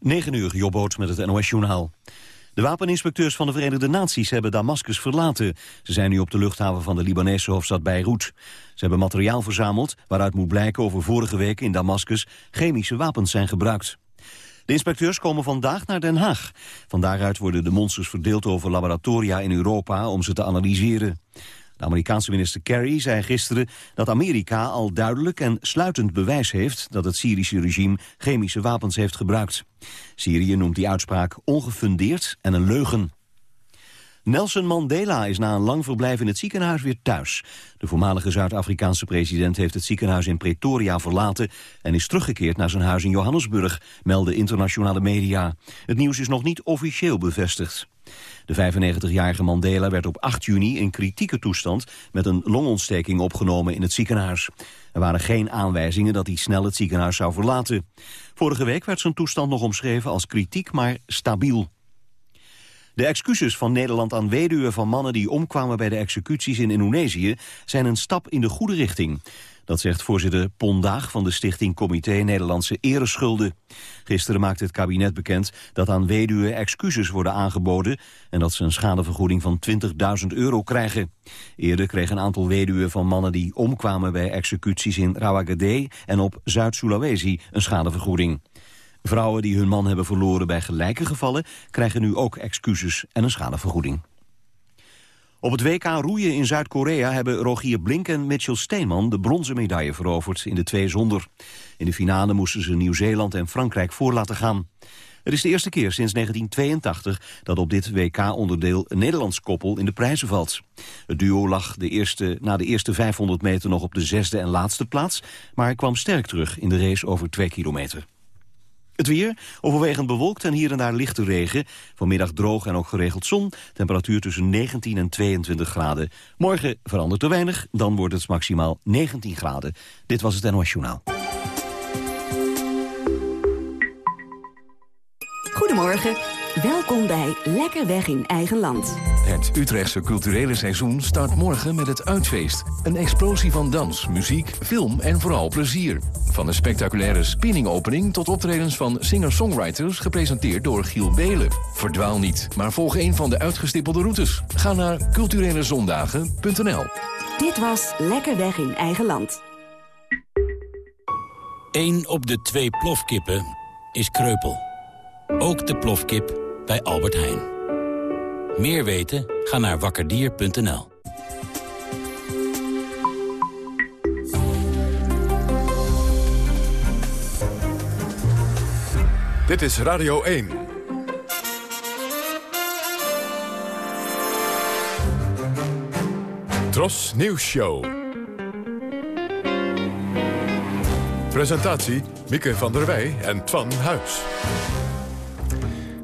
9 uur, Jobboot met het NOS-journaal. De wapeninspecteurs van de Verenigde Naties hebben Damascus verlaten. Ze zijn nu op de luchthaven van de Libanese hoofdstad Beirut. Ze hebben materiaal verzameld waaruit moet blijken over vorige week in Damascus chemische wapens zijn gebruikt. De inspecteurs komen vandaag naar Den Haag. Van daaruit worden de monsters verdeeld over laboratoria in Europa om ze te analyseren. De Amerikaanse minister Kerry zei gisteren dat Amerika al duidelijk en sluitend bewijs heeft dat het Syrische regime chemische wapens heeft gebruikt. Syrië noemt die uitspraak ongefundeerd en een leugen. Nelson Mandela is na een lang verblijf in het ziekenhuis weer thuis. De voormalige Zuid-Afrikaanse president heeft het ziekenhuis in Pretoria verlaten... en is teruggekeerd naar zijn huis in Johannesburg, melden internationale media. Het nieuws is nog niet officieel bevestigd. De 95-jarige Mandela werd op 8 juni in kritieke toestand met een longontsteking opgenomen in het ziekenhuis. Er waren geen aanwijzingen dat hij snel het ziekenhuis zou verlaten. Vorige week werd zijn toestand nog omschreven als kritiek, maar stabiel. De excuses van Nederland aan weduwen van mannen die omkwamen bij de executies in Indonesië zijn een stap in de goede richting. Dat zegt voorzitter Pondaag van de stichting Comité Nederlandse Ereschulden. Gisteren maakte het kabinet bekend dat aan weduwen excuses worden aangeboden... en dat ze een schadevergoeding van 20.000 euro krijgen. Eerder kregen een aantal weduwen van mannen die omkwamen bij executies in Rawagede en op Zuid-Sulawesi een schadevergoeding. Vrouwen die hun man hebben verloren bij gelijke gevallen... krijgen nu ook excuses en een schadevergoeding. Op het WK roeien in Zuid-Korea hebben Rogier Blink en Mitchell Steenman de bronzen medaille veroverd in de twee zonder. In de finale moesten ze Nieuw-Zeeland en Frankrijk voor laten gaan. Het is de eerste keer sinds 1982 dat op dit WK-onderdeel een Nederlands koppel in de prijzen valt. Het duo lag de eerste, na de eerste 500 meter nog op de zesde en laatste plaats, maar kwam sterk terug in de race over twee kilometer. Het weer, overwegend bewolkt en hier en daar lichte regen. Vanmiddag droog en ook geregeld zon. Temperatuur tussen 19 en 22 graden. Morgen verandert er weinig, dan wordt het maximaal 19 graden. Dit was het NOS Journaal. Goedemorgen. Welkom bij Lekker Weg in Eigen Land. Het Utrechtse culturele seizoen start morgen met het Uitfeest. Een explosie van dans, muziek, film en vooral plezier. Van een spectaculaire spinning-opening tot optredens van singer-songwriters... gepresenteerd door Giel Belen. Verdwaal niet, maar volg een van de uitgestippelde routes. Ga naar culturelezondagen.nl Dit was Lekker Weg in Eigen Land. Eén op de twee plofkippen is kreupel. Ook de plofkip bij Albert Heijn. Meer weten? Ga naar wakkerdier.nl. Dit is Radio 1. Tros Nieuws Show. Presentatie Mieke van der Wij en Twan Huis.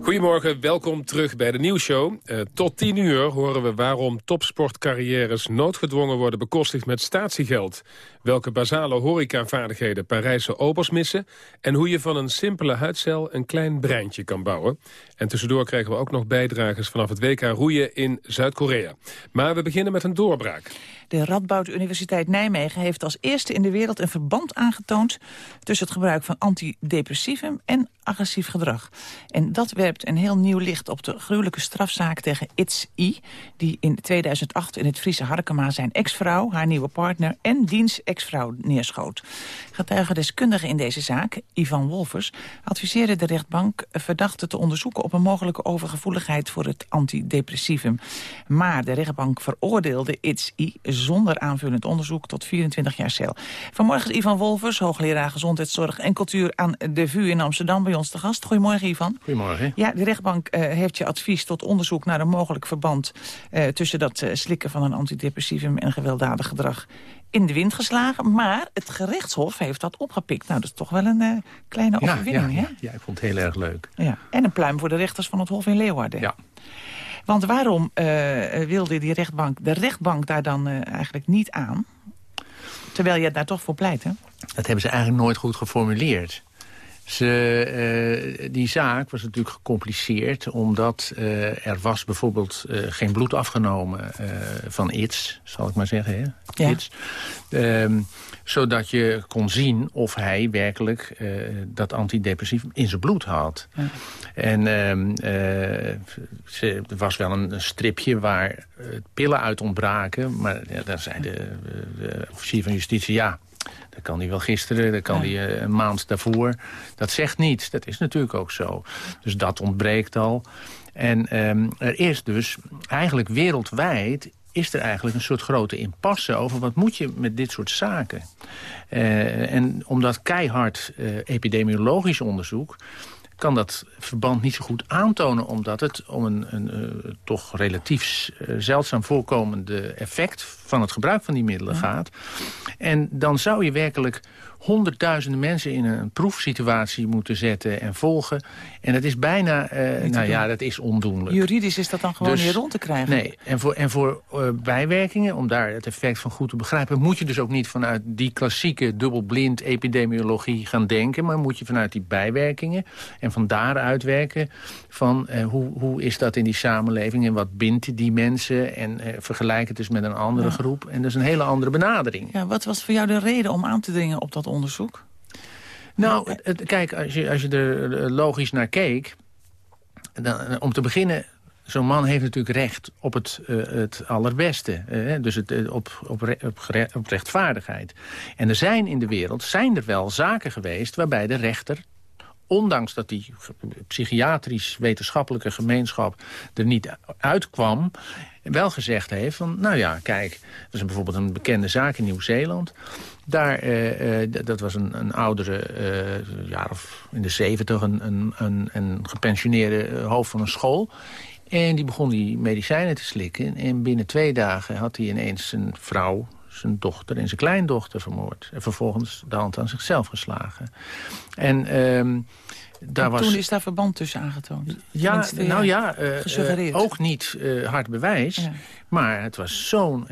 Goedemorgen, welkom terug bij de nieuwsshow. Uh, tot 10 uur horen we waarom topsportcarrières noodgedwongen worden bekostigd met statiegeld. Welke basale horecavaardigheden Parijse obers missen... en hoe je van een simpele huidcel een klein breintje kan bouwen. En tussendoor krijgen we ook nog bijdragers vanaf het WK roeien in Zuid-Korea. Maar we beginnen met een doorbraak. De Radboud Universiteit Nijmegen heeft als eerste in de wereld een verband aangetoond tussen het gebruik van antidepressivum en agressief gedrag. En dat werpt een heel nieuw licht op de gruwelijke strafzaak tegen Itz I, die in 2008 in het Friese Harkema zijn ex-vrouw, haar nieuwe partner en diens ex-vrouw neerschoot. Getuigendeskundigen in deze zaak, Ivan Wolfers, adviseerde de rechtbank verdachten te onderzoeken op een mogelijke overgevoeligheid voor het antidepressivum. Maar de rechtbank veroordeelde Itz I zonder aanvullend onderzoek tot 24 jaar cel. Vanmorgen is Ivan Wolvers, hoogleraar gezondheidszorg en cultuur aan de VU in Amsterdam, bij ons te gast. Goedemorgen, Ivan. Goedemorgen. Ja, de rechtbank uh, heeft je advies tot onderzoek naar een mogelijk verband uh, tussen dat uh, slikken van een antidepressivum en gewelddadig gedrag in de wind geslagen. Maar het gerechtshof heeft dat opgepikt. Nou, dat is toch wel een kleine overwinning, ja, hè? Ja, ik vond het heel erg leuk. Ja. En een pluim voor de rechters van het Hof in Leeuwarden. Ja. Want waarom uh, wilde die rechtbank, de rechtbank daar dan uh, eigenlijk niet aan? Terwijl je daar toch voor pleit, hè? Dat hebben ze eigenlijk nooit goed geformuleerd. Ze, uh, die zaak was natuurlijk gecompliceerd... omdat uh, er was bijvoorbeeld uh, geen bloed afgenomen van Its, zal ik maar zeggen. Hè? Ja. Its. Um, zodat je kon zien of hij werkelijk dat antidepressief in zijn bloed had. Ja. En um, ze, er was wel een, stripje waar pillen uit ontbraken... maar ja, daar zei de, de officier van justitie... ja, dat kan hij wel gisteren, dat kan hij een maand daarvoor. Dat zegt niets, dat is natuurlijk ook zo. Dus dat ontbreekt al. En um, er is dus eigenlijk wereldwijd is er eigenlijk een soort grote impasse over wat moet je met dit soort zaken. Uh, en omdat keihard uh, epidemiologisch onderzoek kan dat verband niet zo goed aantonen... omdat het om een, een uh, toch relatief uh, zeldzaam voorkomende effect... van het gebruik van die middelen ja. gaat. En dan zou je werkelijk honderdduizenden mensen in een proefsituatie moeten zetten en volgen. En dat is bijna, uh, nou ja, dat is ondoenlijk. Juridisch is dat dan gewoon Dus- niet rond te krijgen? Nee, en voor, en voor uh, bijwerkingen, om daar het effect van goed te begrijpen... moet je dus ook niet vanuit die klassieke dubbelblind epidemiologie gaan denken... maar moet je vanuit die bijwerkingen en van daaruit werken... van uh, hoe, hoe is dat in die samenleving en wat bindt die mensen... en uh, vergelijk het dus met een andere Ja. groep. En dat is een hele andere benadering. Ja, wat was voor jou de reden om aan te dringen op dat onderzoek? Nou, het, kijk, als je, als je er eh, logisch naar keek... Dan, eh, om te beginnen, zo'n man heeft natuurlijk recht op het, eh, het allerbeste. eh, dus het, eh, op, op, re- op, gere- op rechtvaardigheid. En er zijn in de wereld zijn er wel zaken geweest... waarbij de rechter ondanks dat die psychiatrisch-wetenschappelijke gemeenschap er niet uitkwam... wel gezegd heeft van, nou ja, kijk... dat is bijvoorbeeld een bekende zaak in Nieuw-Zeeland. Daar, eh, eh, dat was een, een oudere, eh, jaar of in de zeventig... een, een, een, een gepensioneerde eh, hoofd van een school... En die begon die medicijnen te slikken. En binnen twee dagen had hij ineens zijn vrouw, zijn dochter en zijn kleindochter vermoord. En vervolgens de hand aan zichzelf geslagen. En ehm, daar was... Toen is daar verband tussen aangetoond. Ja, nou ja, eh, eh, ook niet eh, hard bewijs. Ja. Maar het was zo'n...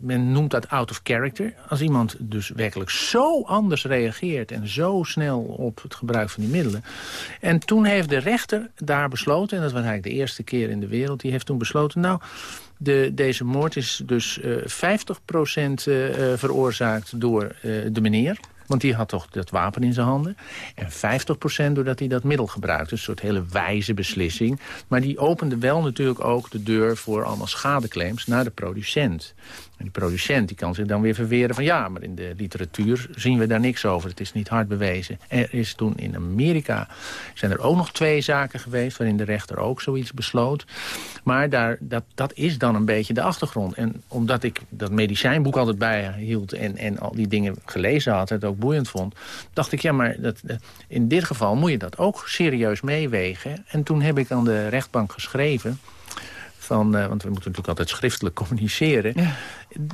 men noemt dat out of character. Als iemand dus werkelijk zo anders reageert... en zo snel op het gebruik van die middelen. En toen heeft de rechter daar besloten... en dat was eigenlijk de eerste keer in de wereld... die heeft toen besloten... nou, de, deze moord is dus eh 50% eh, eh, veroorzaakt door de meneer... Want die had toch dat wapen in zijn handen. En 50% doordat hij dat middel gebruikte. Een soort hele wijze beslissing. Maar die opende wel natuurlijk ook de deur voor allemaal schadeclaims naar de producent. En die producent die kan zich dan weer verweren van... ja, maar in de literatuur zien we daar niks over. Het is niet hard bewezen. Er is toen in Amerika zijn er ook nog twee zaken geweest... waarin de rechter ook zoiets besloot. Maar daar, dat, dat is dan een beetje de achtergrond. En omdat ik dat medicijnboek altijd bijhield... en, en al die dingen gelezen had, het ook boeiend vond... dacht ik, ja, maar dat, eh, in dit geval moet je dat ook serieus meewegen. En toen heb ik aan de rechtbank geschreven... Van, eh, want we moeten natuurlijk altijd schriftelijk communiceren... Ja.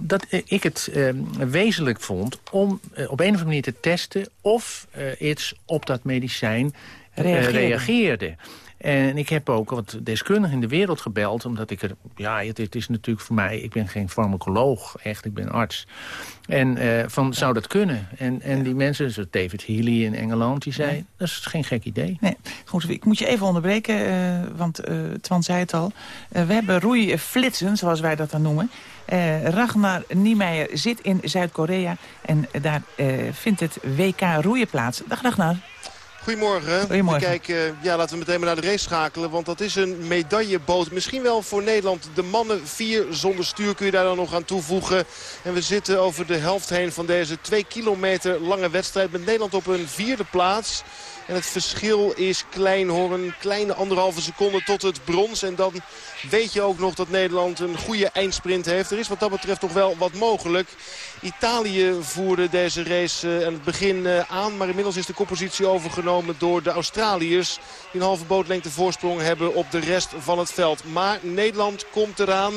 dat eh, ik het eh, wezenlijk vond om eh, op een of andere manier te testen... of iets op dat medicijn Reageerde. reageerde. En ik heb ook wat deskundigen in de wereld gebeld... omdat ik er... Ja, het, het is natuurlijk voor mij... Ik ben geen farmacoloog, echt, ik ben arts. En eh, van, zou dat kunnen? En, en die mensen, zoals David Healy in Engeland... die zei, dat is geen gek idee. Nee, goed, ik moet je even onderbreken, eh, want eh Twan zei het al. We hebben roeiflitsen, zoals wij dat dan noemen. Ragnar Niemeyer zit in Zuid-Korea en daar vindt het WK roeien plaats. Dag Ragnar. Goedemorgen. Kijken, ja, laten we meteen maar naar de race schakelen. Want dat is een medailleboot. Misschien wel voor Nederland. De mannen vier zonder stuur kun je daar dan nog aan toevoegen. En we zitten over de helft heen van deze twee kilometer lange wedstrijd. Met Nederland op een vierde plaats. En het verschil is klein hoor. Een kleine anderhalve seconde tot het brons. En dan weet je ook nog dat Nederland een goede eindsprint heeft. Er is wat dat betreft toch wel wat mogelijk. Italië voerde deze race eh, aan het begin eh, aan. Maar inmiddels is de koppositie overgenomen door de Australiërs. Die een halve bootlengte voorsprong hebben op de rest van het veld. Maar Nederland komt eraan.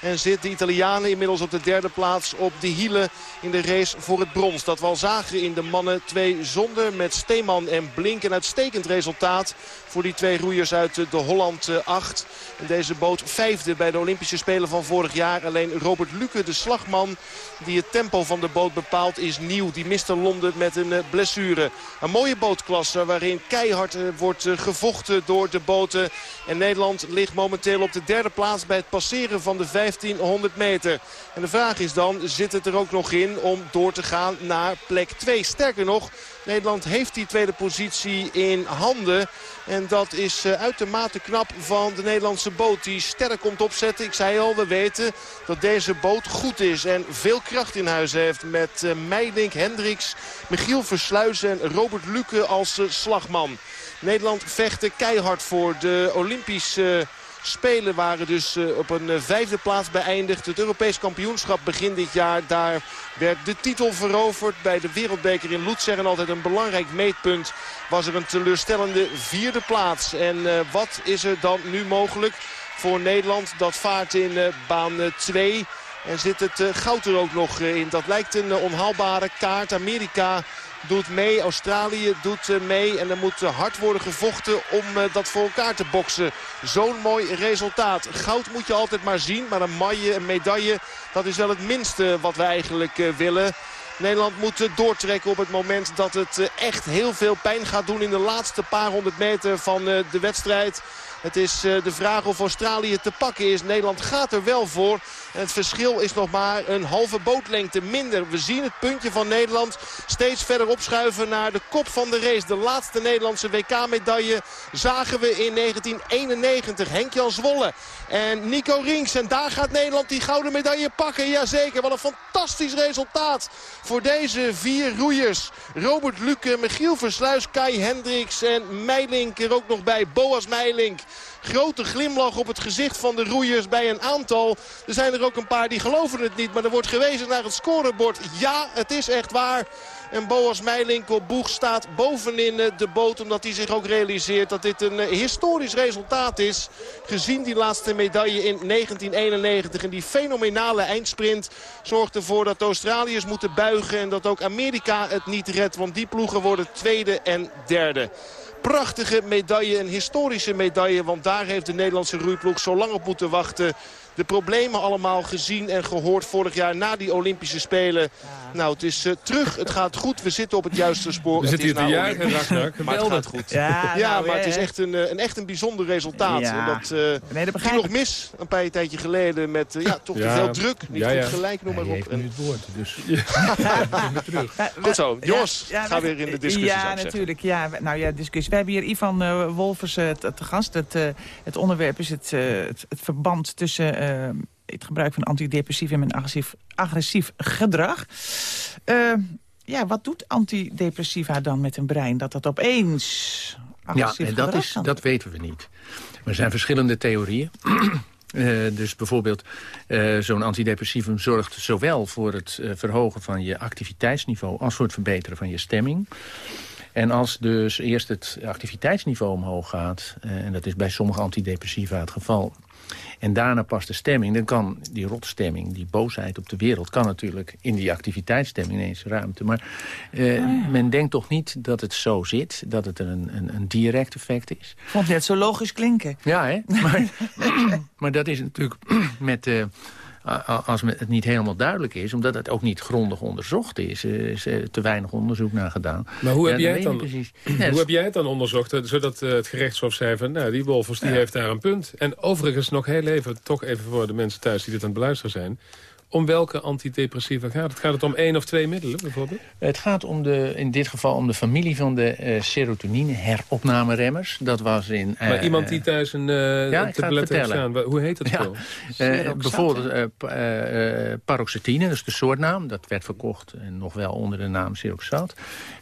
En zit de Italianen inmiddels op de derde plaats op de hielen in de race voor het brons. Dat we al zagen in de mannen twee zonder met Steeman en Blink. Een uitstekend resultaat voor die twee roeiers uit de Holland 8. En deze boot vijfde bij de Olympische Spelen van vorig jaar. Alleen Robert Luke, de slagman die het tempo van de boot bepaalt, is nieuw. Die miste Londen met een eh, blessure. Een mooie bootklasse waarin keihard eh, wordt eh, gevochten door de boten. En Nederland ligt momenteel op de derde plaats bij het passeren van de 1500 meter. En de vraag is dan, zit het er ook nog in om door te gaan naar plek 2? Sterker nog, Nederland heeft die tweede positie in handen. En dat is uh, uitermate knap van de Nederlandse boot die sterk komt opzetten. Ik zei al, we weten dat deze boot goed is en veel kracht in huis heeft. Met uh, Meidink, Hendricks, Michiel Versluizen en Robert Luke als uh, slagman. Nederland vechten keihard voor de Olympische Spelen waren dus uh, op een uh, vijfde plaats beëindigd. Het Europees kampioenschap begin dit jaar. Daar werd de titel veroverd bij de wereldbeker in Lutzer. En altijd een belangrijk meetpunt was er een teleurstellende vierde plaats. En uh, wat is er dan nu mogelijk voor Nederland? Dat vaart in baan 2. En zit het goud er ook nog in. Dat lijkt een onhaalbare kaart. Amerika doet mee. Australië doet mee. En er moet hard worden gevochten om dat voor elkaar te boksen. Zo'n mooi resultaat. Goud moet je altijd maar zien. Maar een maille, een medaille, dat is wel het minste wat we eigenlijk willen. Nederland moet doortrekken op het moment dat het echt heel veel pijn gaat doen in de laatste paar honderd meter van de wedstrijd. Het is de vraag of Australië te pakken is. Nederland gaat er wel voor. Het verschil is nog maar een halve bootlengte minder. We zien het puntje van Nederland steeds verder opschuiven naar de kop van de race. De laatste Nederlandse WK-medaille zagen we in 1991. Henk-Jan Zwolle en Nico Rings. En daar gaat Nederland die gouden medaille pakken. Jazeker, wat een fantastisch resultaat voor deze vier roeiers. Robert Luke, Michiel Versluis, Kai Hendricks en Meilink er ook nog bij. Boas Meilink. Grote glimlach op het gezicht van de roeiers bij een aantal. Er zijn er ook een paar die geloven het niet. Maar er wordt gewezen naar het scorebord. Ja, het is echt waar. En Boas Meilink op boeg staat bovenin de boot. Omdat hij zich ook realiseert dat dit een historisch resultaat is. Gezien die laatste medaille in 1991. En die fenomenale eindsprint zorgt ervoor dat de Australiërs moeten buigen. En dat ook Amerika het niet redt. Want die ploegen worden tweede en derde prachtige medaille, een historische medaille. Want daar heeft de Nederlandse roeiploeg zo lang op moeten wachten. De problemen allemaal gezien en gehoord vorig jaar na die Olympische Spelen. Ja. Nou, het is uh, terug. Het gaat goed. We zitten op het juiste spoor. We zitten hier te nou juichen, Ragnar. Maar het gaat goed. Ja, ja nou, maar het is echt een, een, echt een bijzonder resultaat. Ja. Dat uh, nee, dat ging nog mis een paar tijdje geleden met uh, ja, toch te veel druk. Niet ja, goed gelijk, noem maar op. En, nu het woord, dus terug. goed zo. Jongens, Ja, ga we- weer in de discussie. Ja, natuurlijk. Ja, nou ja, discussie. We hebben hier Ivan eh, Wolfers eh, te, te gast. Het, eh, het onderwerp is het, eh, het, het verband tussen eh, het gebruik van antidepressivum en agressief, agressief gedrag. Eh, ja, wat doet antidepressiva dan met een brein? Dat dat opeens Ja, en dat, gedrag is, dat weten we niet. Er zijn verschillende theorieën. Eh, dus bijvoorbeeld, eh, zo'n antidepressivum zorgt zowel voor het eh, verhogen van je activiteitsniveau... als voor het verbeteren van je stemming. En als dus eerst het activiteitsniveau omhoog gaat... eh, en dat is bij sommige antidepressiva het geval... en daarna pas de stemming, dan kan die rotstemming, die boosheid op de wereld... kan natuurlijk in die activiteitsstemming ineens ruimte. Maar eh, men denkt toch niet dat het zo zit, dat het een, een, een direct effect is. Vond het net zo logisch klinken. Ja, hè? Maar, maar dat is natuurlijk met... a- als het niet helemaal duidelijk is, omdat het ook niet grondig onderzocht is. Er is eh, te weinig onderzoek naar gedaan. Maar hoe heb jij het dan- precies. Hoe Ja, dat heb jij het dan onderzocht, eh, zodat eh, het gerechtshof zei van... nou, die Wolfers die heeft daar een punt. En overigens nog heel even, toch even voor de mensen thuis die dit aan het beluisteren zijn... om welke antidepressiva gaat het? Gaat het om één of twee middelen bijvoorbeeld? Het gaat om de, in dit geval om de familie van de eh serotonine heropnameremmers. Dat was in... eh, maar iemand die thuis een uh, ja, ik ga het tablet heeft vertellen. staan, hoe heet dat Ja. spul? Eh, bijvoorbeeld pa- paroxetine, dat is de soortnaam. Dat werd verkocht en nog wel onder de naam Seroxat.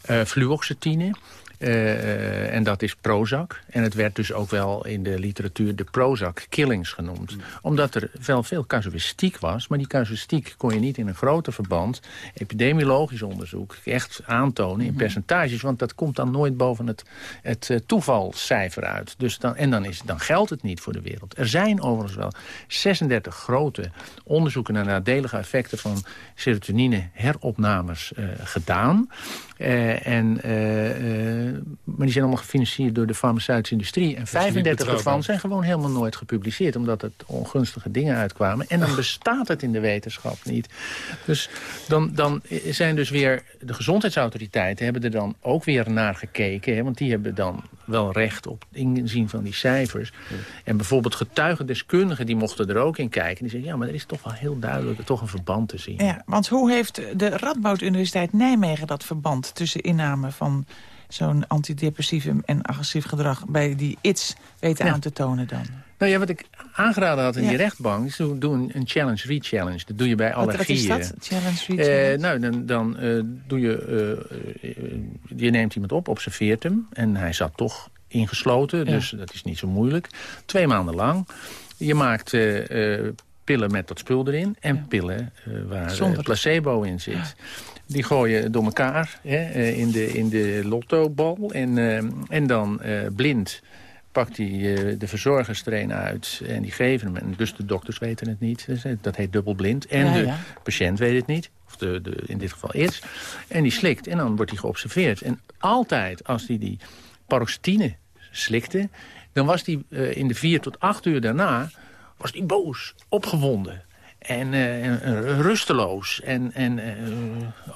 Eh fluoxetine. Uh, en dat is Prozac. En het werd dus ook wel in de literatuur de Prozac killings genoemd. Mm. Omdat er wel veel casuïstiek was. Maar die casuïstiek kon je niet in een groter verband... epidemiologisch onderzoek echt aantonen in mm-hmm. percentages. Want dat komt dan nooit boven het, het uh, toevalcijfer uit. Dus dan, en dan, is, dan geldt het niet voor de wereld. Er zijn overigens wel 36 grote onderzoeken... naar nadelige effecten van serotonine heropnames uh, gedaan. Uh, en, uh, maar die zijn allemaal gefinancierd door de farmaceutische industrie. En 35 ervan zijn gewoon helemaal nooit gepubliceerd... omdat er ongunstige dingen uitkwamen. En dan bestaat het in de wetenschap niet. Dus dan, dan zijn dus weer de gezondheidsautoriteiten... hebben er dan ook weer naar gekeken. Hè, want die hebben dan wel recht op inzien van die cijfers. En bijvoorbeeld getuigendeskundigen die mochten er ook in kijken. Die zeggen, ja, maar er is toch wel heel duidelijk toch een verband te zien. Ja, want hoe heeft de Radboud Universiteit Nijmegen dat verband... tussen inname van zo'n antidepressivum en agressief gedrag... bij die ITS weten aan te tonen dan? Nou ja, wat ik aangeraden had in die rechtbank... is doe een, een challenge-re-challenge. Dat doe je bij allergieën. Wat, is dat? Challenge-re-challenge? Uh, nou, dan, dan uh, doe je... Uh, je neemt iemand op, observeert hem. En hij zat toch ingesloten, dus dat is niet zo moeilijk. Twee maanden lang. Je maakt pillen met dat spul erin... en pillen waar placebo in zit. Die gooien door elkaar hè, in de, in de lottobal. En, en dan blind pakt hij de verzorgers er uit en die geven hem. En dus de dokters weten het niet. Dus, dat heet dubbelblind. En de patiënt weet het niet. Of de, de, in dit geval iets. En die slikt en dan wordt hij geobserveerd. En altijd als hij die paroxetine slikte... dan was hij uh, in de vier tot acht uur daarna was hij boos, opgewonden. En, uh, rusteloos en, en uh,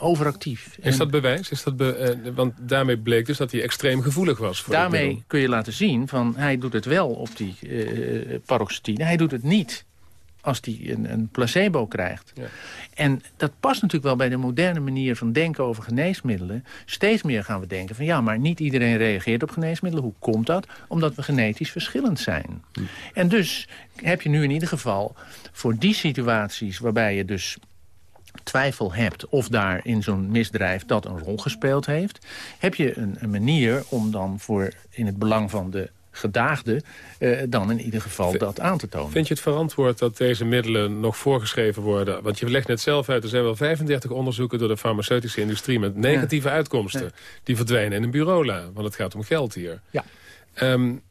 overactief. Is dat bewijs? Is dat be uh, want daarmee bleek dus dat hij extreem gevoelig was. Voor daarmee kun je laten zien van hij doet het wel op die paroxetine. Hij doet het niet als hij een, een placebo krijgt. Ja. En dat past natuurlijk wel bij de moderne manier van denken over geneesmiddelen. Steeds meer gaan we denken van ja, maar niet iedereen reageert op geneesmiddelen. Hoe komt dat? Omdat we genetisch verschillend zijn. Hm. En dus heb je nu in ieder geval voor die situaties waarbij je dus twijfel hebt of daar in zo'n misdrijf dat een rol gespeeld heeft... heb je een, een manier om dan voor in het belang van de gedaagde uh, dan in ieder geval dat aan te tonen. Vind je het verantwoord dat deze middelen nog voorgeschreven worden? Want je legt net zelf uit, er zijn wel 35 onderzoeken door de farmaceutische industrie... met negatieve uitkomsten. Die verdwijnen in een bureaula, want het gaat om geld hier. Ja. Um,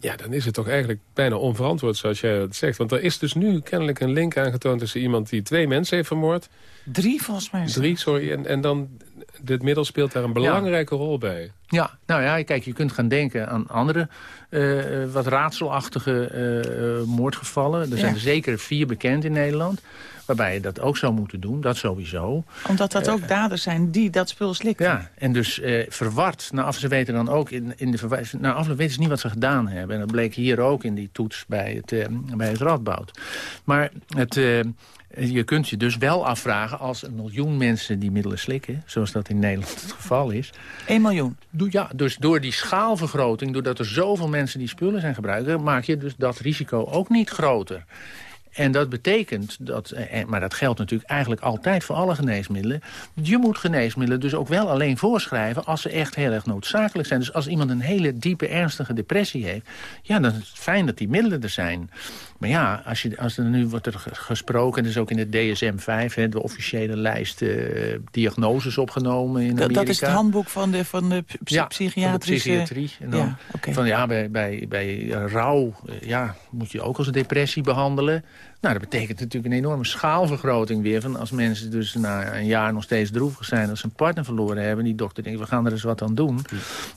ja, dan is het toch eigenlijk bijna onverantwoord zoals jij het zegt. Want er is dus nu kennelijk een link aangetoond tussen iemand die twee mensen heeft vermoord. Drie volgens mij. Drie, sorry. En, en dan, dit middel speelt daar een belangrijke rol bij. Ja, nou ja, kijk, je kunt gaan denken aan andere uh, wat raadselachtige uh, moordgevallen. Er zijn er zeker vier bekend in Nederland. Waarbij je dat ook zou moeten doen, dat sowieso. Omdat dat ook daders zijn die dat spul slikken. Ja, en dus uh, verward. Nou, af, ze weten dan ook in, in de. Nou, af weten ze niet wat ze gedaan hebben. En dat bleek hier ook in die toets bij het, uh, bij het Radboud. Maar het, uh, je kunt je dus wel afvragen als een miljoen mensen die middelen slikken... zoals dat in Nederland het geval is... 1 miljoen? Ja, dus door die schaalvergroting, doordat er zoveel mensen die spullen zijn gebruiken... maak je dus dat risico ook niet groter. En dat betekent, dat, eh, maar dat geldt natuurlijk eigenlijk altijd voor alle geneesmiddelen... je moet geneesmiddelen dus ook wel alleen voorschrijven als ze echt heel erg noodzakelijk zijn. Dus als iemand een hele diepe, ernstige depressie heeft... ja, dan is het fijn dat die middelen er zijn. Maar ja, als, je, als er nu wordt er gesproken, dus ook in de DSM-5... de officiële lijst uh, diagnoses opgenomen in Amerika. Dat is het handboek van de, van de psychiatrische... Ja, psychiatrie. En dan, ja, okay. van, ja, bij, bij, bij rouw eh, ja, moet je ook als een depressie behandelen. Nou, dat betekent natuurlijk een enorme schaalvergroting weer. Van als mensen dus na een jaar nog steeds droevig zijn... als ze een partner verloren hebben. Die dokter denkt, we gaan er eens wat aan doen.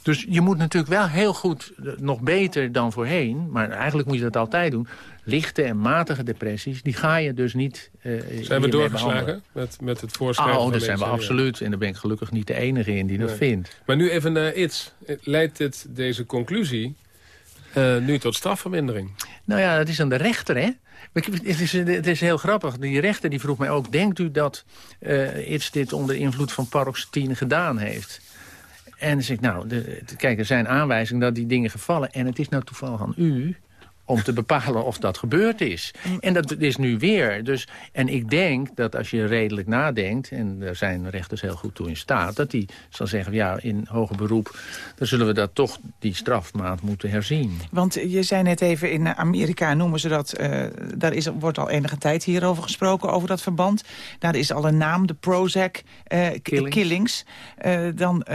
Dus je moet natuurlijk wel heel goed, eh, nog beter dan voorheen... maar eigenlijk moet je dat altijd doen lichte en matige depressies, die ga je dus niet uh, Zijn we doorgeslagen met, met het voorschrijven? Oh, dat zijn we absoluut. En daar ben ik gelukkig niet de enige in die dat vindt. Maar nu even naar iets. Leidt dit, deze conclusie uh, nu tot strafvermindering? Nou ja, dat is aan de rechter, hè? Het is, het is heel grappig. Die rechter die vroeg mij ook... denkt u dat uh, iets dit onder invloed van paroxetine gedaan heeft? En dan zeg ik, nou, de, kijk, er zijn aanwijzingen dat die dingen gevallen... en het is nou toevallig aan u om te bepalen of dat gebeurd is. En dat is nu weer. Dus, en ik denk dat als je redelijk nadenkt... en daar zijn rechters heel goed toe in staat... dat die zal zeggen, ja, in hoger beroep... dan zullen we dat toch, die strafmaat, moeten herzien. Want je zei net even, in Amerika noemen ze dat... Uh, daar is, wordt al enige tijd hierover gesproken, over dat verband. Daar is al een naam, de Prozac uh, killings. killings. Uh, dan,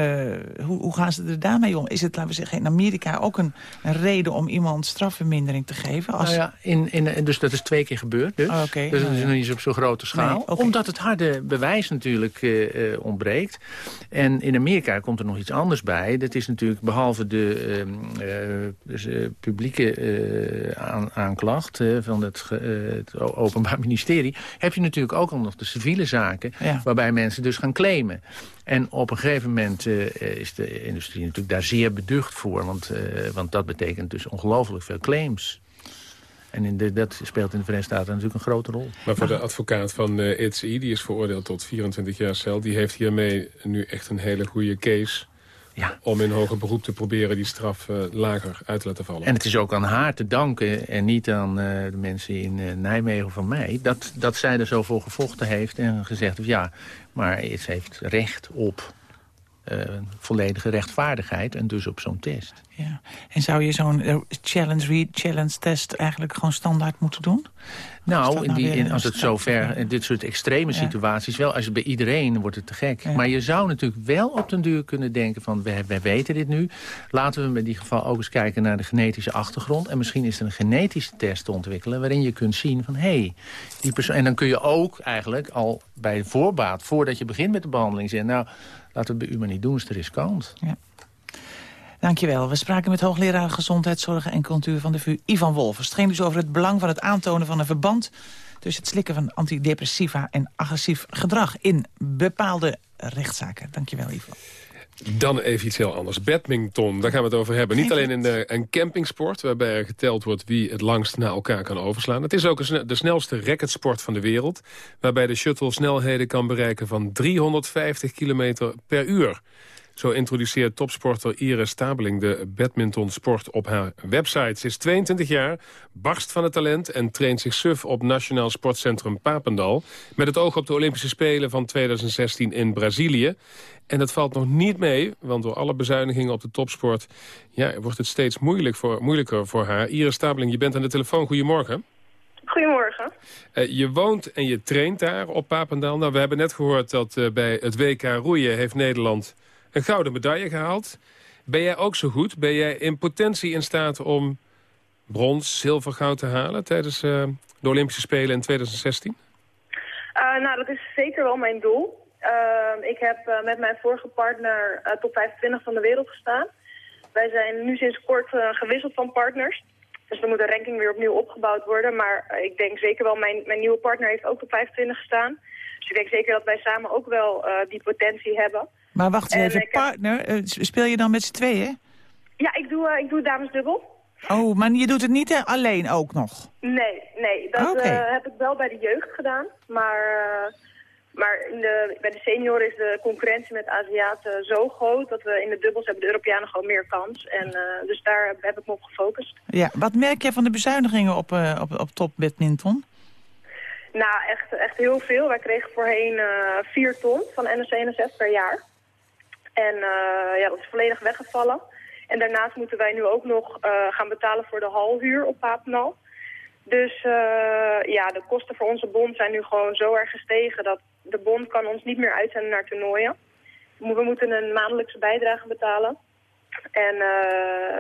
hoe, hoe gaan ze er daarmee om? Is het, laten we zeggen, in Amerika ook een, een reden om iemand strafvermindering te geven? Als... Nou ja, in, in, dus dat is twee keer gebeurd. Dus, oh, okay. dus dat is nog niet op zo'n grote schaal. Nee, okay. Omdat het harde bewijs natuurlijk uh, uh, ontbreekt. En in Amerika komt er nog iets anders bij. Dat is natuurlijk behalve de uh, dus, publieke aan, aanklacht van het, het, Openbaar Ministerie... heb je natuurlijk ook al nog de civiele zaken... Ja. waarbij mensen dus gaan claimen. En op een gegeven moment uh, is de industrie natuurlijk daar zeer beducht voor. Want, uh, want dat betekent dus ongelooflijk veel claims. En dat speelt in de Verenigde Staten natuurlijk een grote rol. Maar voor de advocaat van uh, die is veroordeeld tot 24 jaar cel... die heeft hiermee nu echt een hele goede case... Ja. om in hoger beroep te proberen die straf uh, lager uit te laten vallen. En het is ook aan haar te danken en niet aan uh, de mensen in uh, Nijmegen van mij... Dat, dat zij er zo voor gevochten heeft en gezegd heeft... ja, maar het heeft recht op volledige rechtvaardigheid en dus op zo'n test. Ja. En zou je zo'n challenge-read-challenge-test eigenlijk gewoon standaard moeten doen? Nou, in nou die, in, als het zover, in dit soort extreme ja. situaties wel, als het bij iedereen wordt het te gek. Ja. Maar je zou natuurlijk wel op den duur kunnen denken van, wij, wij weten dit nu. Laten we in die geval ook eens kijken naar de genetische achtergrond. En misschien is er een genetische test te ontwikkelen waarin je kunt zien van, hé, hey, die persoon... En dan kun je ook eigenlijk al bij voorbaat, voordat je begint met de behandeling zeggen, nou, laten we het bij u maar niet doen, is te riskant. Ja. Dankjewel. We spraken met hoogleraar Gezondheidszorg en Cultuur van de VU Ivan Wolfers. Het ging dus over het belang van het aantonen van een verband... tussen het slikken van antidepressiva en agressief gedrag... in bepaalde rechtszaken. Dankjewel, Ivan. Dan even iets heel anders. Badminton, daar gaan we het over hebben. Niet alleen in de, een campingsport, waarbij er geteld wordt wie het langst naar elkaar kan overslaan. Het is ook de snelste racketsport van de wereld, waarbij de shuttle snelheden kan bereiken van 350 km per uur. Zo introduceert topsporter Iris Stabeling de badmintonsport op haar website. Ze is 22 jaar, barst van het talent en traint zich suf op Nationaal Sportcentrum Papendal... met het oog op de Olympische Spelen van 2016 in Brazilië. En dat valt nog niet mee, want door alle bezuinigingen op de topsport... Ja, wordt het steeds moeilijk voor, moeilijker voor haar. Iris Stabeling, je bent aan de telefoon. Goedemorgen. Goedemorgen. Uh, je woont en je traint daar op Papendal. Nou, we hebben net gehoord dat uh, bij het WK roeien heeft Nederland een gouden medaille gehaald. Ben jij ook zo goed? Ben jij in potentie in staat om brons, zilver, goud te halen... tijdens uh, de Olympische Spelen in 2016? Uh, nou, dat is zeker wel mijn doel. Uh, ik heb uh, met mijn vorige partner top 25 van de wereld gestaan. Wij zijn nu sinds kort gewisseld van partners. Dus dan moet de ranking weer opnieuw opgebouwd worden. Maar ik denk zeker wel, mijn, mijn nieuwe partner heeft ook top 25 gestaan. Dus ik denk zeker dat wij samen ook wel die potentie hebben. Maar wacht eens even, partner, uh, speel je dan met z'n tweeën? Ja, ik doe, uh, ik doe damesdubbel. Oh, maar je doet het niet alleen ook nog? Nee, nee. Dat okay. heb ik wel bij de jeugd gedaan. Maar, maar in de, bij de senioren is de concurrentie met Aziaten zo groot... dat we in de dubbels hebben de Europeanen gewoon meer kans. En, dus daar heb ik me op gefocust. Ja, wat merk jij van de bezuinigingen op, op, op top badminton? Nou, echt, echt heel veel. Wij kregen voorheen 4 ton van NSC-NSF per jaar. En uh, ja, dat is volledig weggevallen. En daarnaast moeten wij nu ook nog uh, gaan betalen voor de halhuur op Papendal. Dus uh, ja, de kosten voor onze bond zijn nu gewoon zo erg gestegen... dat de bond kan ons niet meer uitzenden naar toernooien. We moeten een maandelijkse bijdrage betalen. En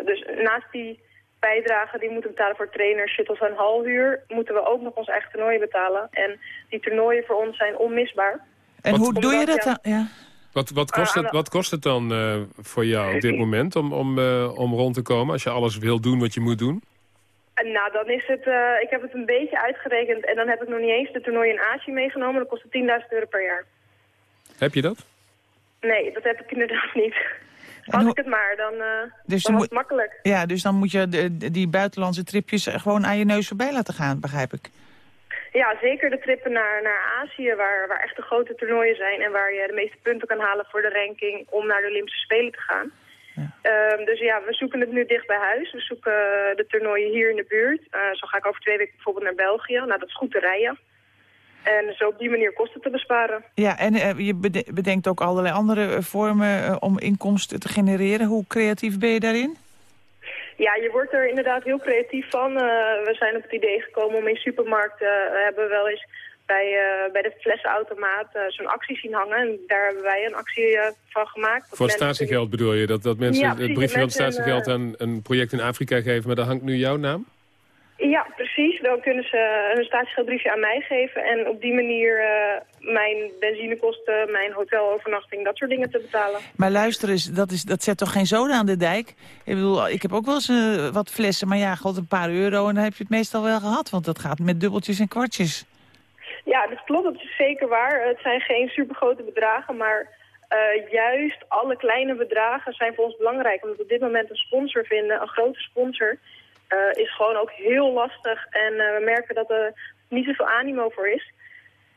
dus naast die bijdrage die moeten betalen voor trainers, shuttles en halhuur... moeten we ook nog ons eigen toernooien betalen. En die toernooien voor ons zijn onmisbaar. En hoe doe je dat dan? Ja. Wat, wat, kost, het, wat kost het dan uh, voor jou op dit moment om, om, uh, om rond te komen... als je alles wil doen wat je moet doen? Nou, dan is het... Uh, ik heb het een beetje uitgerekend... en dan heb ik nog niet eens de toernooi in Azië meegenomen. Dat kost het 10.000 euro per jaar. Heb je dat? Nee, dat heb ik inderdaad niet. Had ik het maar, dan, dus dan was het makkelijk. Ja, dus dan moet je de, die buitenlandse tripjes gewoon aan je neus voorbij laten gaan, begrijp ik. Ja, zeker de trippen naar, naar Azië, waar, waar echt de grote toernooien zijn... en waar je de meeste punten kan halen voor de ranking om naar de Olympische Spelen te gaan. Ehm, dus ja, we zoeken het nu dicht bij huis. We zoeken de toernooien hier in de buurt. zo ga ik over twee weken bijvoorbeeld naar België. Nou, dat is goed te rijden. En zo op die manier kosten te besparen. Ja, en je bedenkt ook allerlei andere vormen om inkomsten te genereren. Hoe creatief ben je daarin? Ja, je wordt er inderdaad heel creatief van. Uh, we zijn op het idee gekomen om in supermarkten... Uh, hebben we wel eens bij, uh, bij de flessenautomaat zo'n actie zien hangen. En daar hebben wij een actie van gemaakt. Voor statiegeld bedoel je? Dat, dat mensen ja, het briefje van statiegeld aan een project in Afrika geven... maar daar hangt nu jouw naam? Ja, precies. Dan kunnen ze een statiegeldbriefje aan mij geven en op die manier uh, benzinekosten, mijn hotelovernachting, dat soort dingen te betalen. Maar luister eens, dat, is, dat zet toch geen zoden aan de dijk? Ik bedoel, ik heb ook wel eens uh, wat flessen, maar ja, god, een paar euro en dan heb je het meestal wel gehad, want dat gaat met dubbeltjes en kwartjes. Ja, dat klopt, dat is zeker waar. Het zijn geen supergrote bedragen, maar uh, juist alle kleine bedragen zijn voor ons belangrijk. Omdat we op dit moment een sponsor vinden, een grote sponsor uh, is gewoon ook heel lastig. En uh, we merken dat er niet zoveel animo voor is.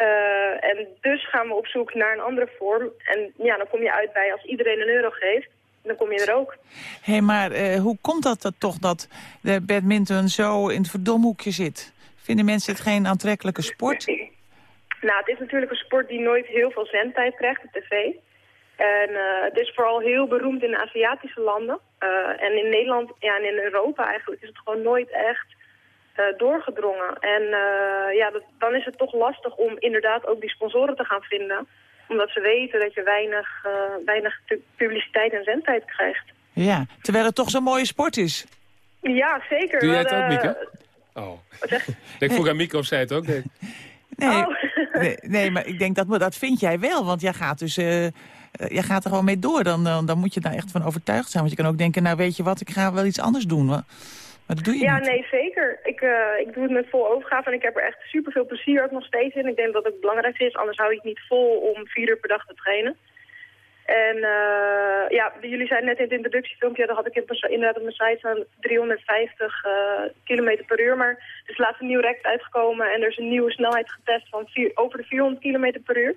Uh, en dus gaan we op zoek naar een andere vorm. En ja, dan kom je uit bij als iedereen een euro geeft, dan kom je er ook. Hé, hey, maar hoe komt dat, dat toch dat de badminton zo in het verdomhoekje zit? Vinden mensen het geen aantrekkelijke sport? Nou, het is natuurlijk een sport die nooit heel veel zendtijd krijgt op tv. En uh, het is vooral heel beroemd in de Aziatische landen. En in Nederland ja, en in Europa eigenlijk is het gewoon nooit echt doorgedrongen. En ja, dat, dan is het toch lastig om inderdaad ook die sponsoren te gaan vinden. Omdat ze weten dat je weinig, weinig publiciteit en zendtijd krijgt. Ja, terwijl het toch zo'n mooie sport is. Ja, zeker. Doe jij het ook, Mieke? Oh. Wat zeg Ik vroeg aan Mieke of zij het ook deed. Nee, oh. nee, nee, maar ik denk dat dat vind jij wel. Want jij gaat dus uh, je gaat er gewoon mee door. Dan, dan, dan moet je daar echt van overtuigd zijn. Want je kan ook denken, nou weet je wat, ik ga wel iets anders doen. Maar, maar dat doe je ja, niet. Nee, zeker. Ik, uh, ik doe het met vol overgave en ik heb er echt super veel plezier ook nog steeds in. Ik denk dat het het belangrijkste is, anders hou ik niet vol om vier uur per dag te trainen. En uh, ja, jullie zeiden net in het introductiefilmpje, daar had ik inderdaad op mijn site staan 350 uh, km per uur. Maar er is laatst een nieuw record uitgekomen en er is een nieuwe snelheid getest van vier, over de 400 km per uur.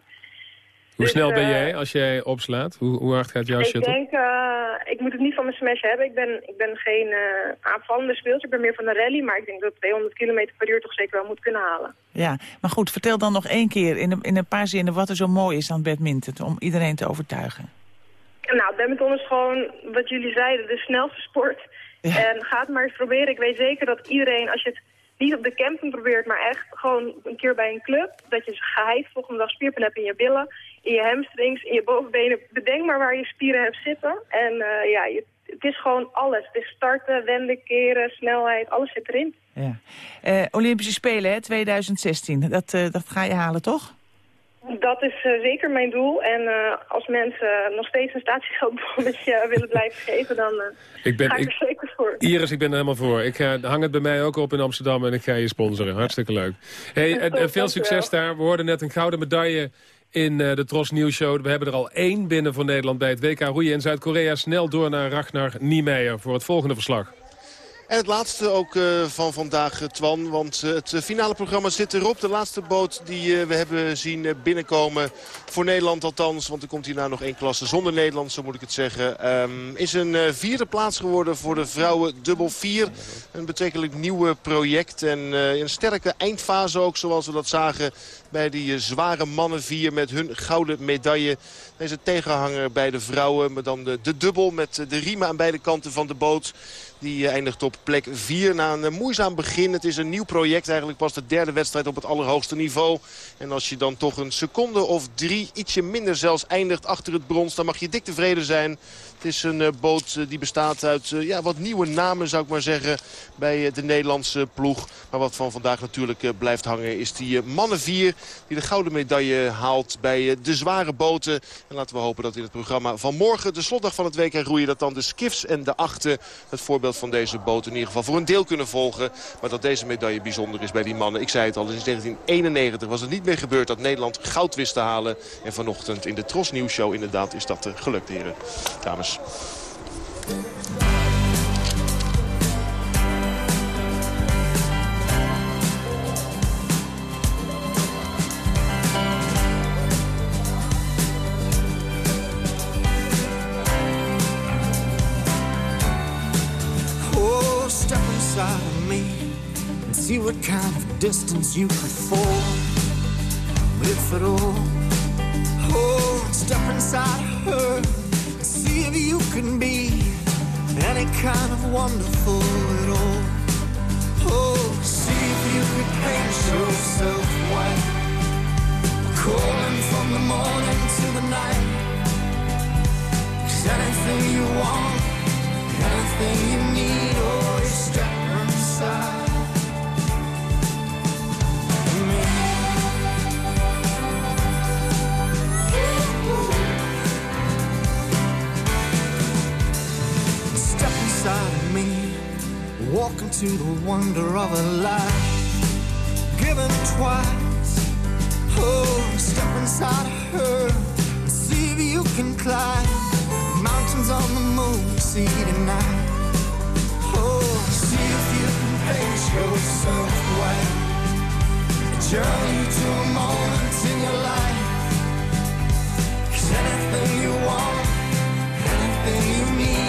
Hoe dus, snel ben eh, jij als jij opslaat? Hoe, hoe hard gaat jouw shuttle? Ik denk, uh, ik moet het niet van mijn smash hebben. Ik ben, ik ben geen uh, aanvallende speelster. Ik ben meer van de rally. Maar ik denk dat 200 km per uur toch zeker wel moet kunnen halen. Ja, maar goed, vertel dan nog één keer in een, in een paar zinnen wat er zo mooi is aan badminton. Om iedereen te overtuigen. Nou, badminton is gewoon, wat jullie zeiden, de snelste sport. En ga het maar eens proberen. Ik weet zeker dat iedereen, als je het niet op de camping probeert, maar echt gewoon een keer bij een club. Dat je geheid volgende dag spierpijn hebt in je billen, in je hamstrings, in je bovenbenen. Bedenk maar waar je spieren hebt zitten. En uh, ja, je, het is gewoon alles. Het is starten, wenden, keren, snelheid, alles zit erin. Ja. Uh, Olympische Spelen, hè, 2016. Dat, uh, dat ga je halen, toch? Dat is uh, zeker mijn doel. En uh, als mensen nog steeds een statiegeldbonnetje willen blijven geven, dan uh, ik ben, ga ik, ik er zeker voor. Iris, ik ben er helemaal voor. Ik hang het bij mij ook op in Amsterdam en ik ga je sponsoren. Hartstikke leuk. Hey, en, veel succes daar. We hoorden net een gouden medaille in de Tros Nieuws Show. We hebben er al één binnen voor Nederland bij het WK roeien in Zuid-Korea. Snel door naar Ragnar Niemeyer voor het volgende verslag. En het laatste ook uh, van vandaag, Twan. Want uh, het finale programma zit erop. De laatste boot die uh, we hebben zien binnenkomen. Voor Nederland althans. Want er komt hierna nog één klasse zonder Nederland, zo moet ik het zeggen. Um, is een vierde plaats geworden voor de vrouwen dubbel 4. Een betrekkelijk nieuw project. En in een sterke eindfase ook, zoals we dat zagen bij die zware mannen vier met hun gouden medaille. Deze tegenhanger bij de vrouwen. Maar dan de, de dubbel met de riemen aan beide kanten van de boot. Die eh, eindigt op plek 4 na een eh, moeizaam begin. Het is een nieuw project. Eigenlijk pas de derde wedstrijd op het allerhoogste niveau. En als je dan toch een seconde of drie, ietsje minder zelfs, eindigt achter het brons... dan mag je dik tevreden zijn. Het is een eh, boot die bestaat uit ja, wat nieuwe namen, zou ik maar zeggen, bij de Nederlandse ploeg. Maar wat van vandaag natuurlijk blijft hangen is die mannen 4 die de gouden medaille haalt bij de zware boten. En laten we hopen dat in het programma van morgen, de slotdag van het WK roeien... dat dan de skiffs en de achten het voorbeeld van deze boot in ieder geval voor een deel kunnen volgen. Maar dat deze medaille bijzonder is bij die mannen. Ik zei het al, in 1991 was het niet meer gebeurd dat Nederland goud wist te halen. En vanochtend in de Tros inderdaad is dat gelukt, heren. Dames. English. Oh, step inside of me and see what kind of distance you could fall, if at all. Oh, step inside her if you can be any kind of wonderful at all. Oh, see if you could paint yourself white, calling from the morning to the night. Cause anything you want, anything you need, oh, walk into the wonder of a life given twice. Oh, step inside her and see if you can climb mountains on the moon. See tonight. Oh, see if you can paint yourself white. A journey to a moment in your life. 'Cause anything you want, anything you need,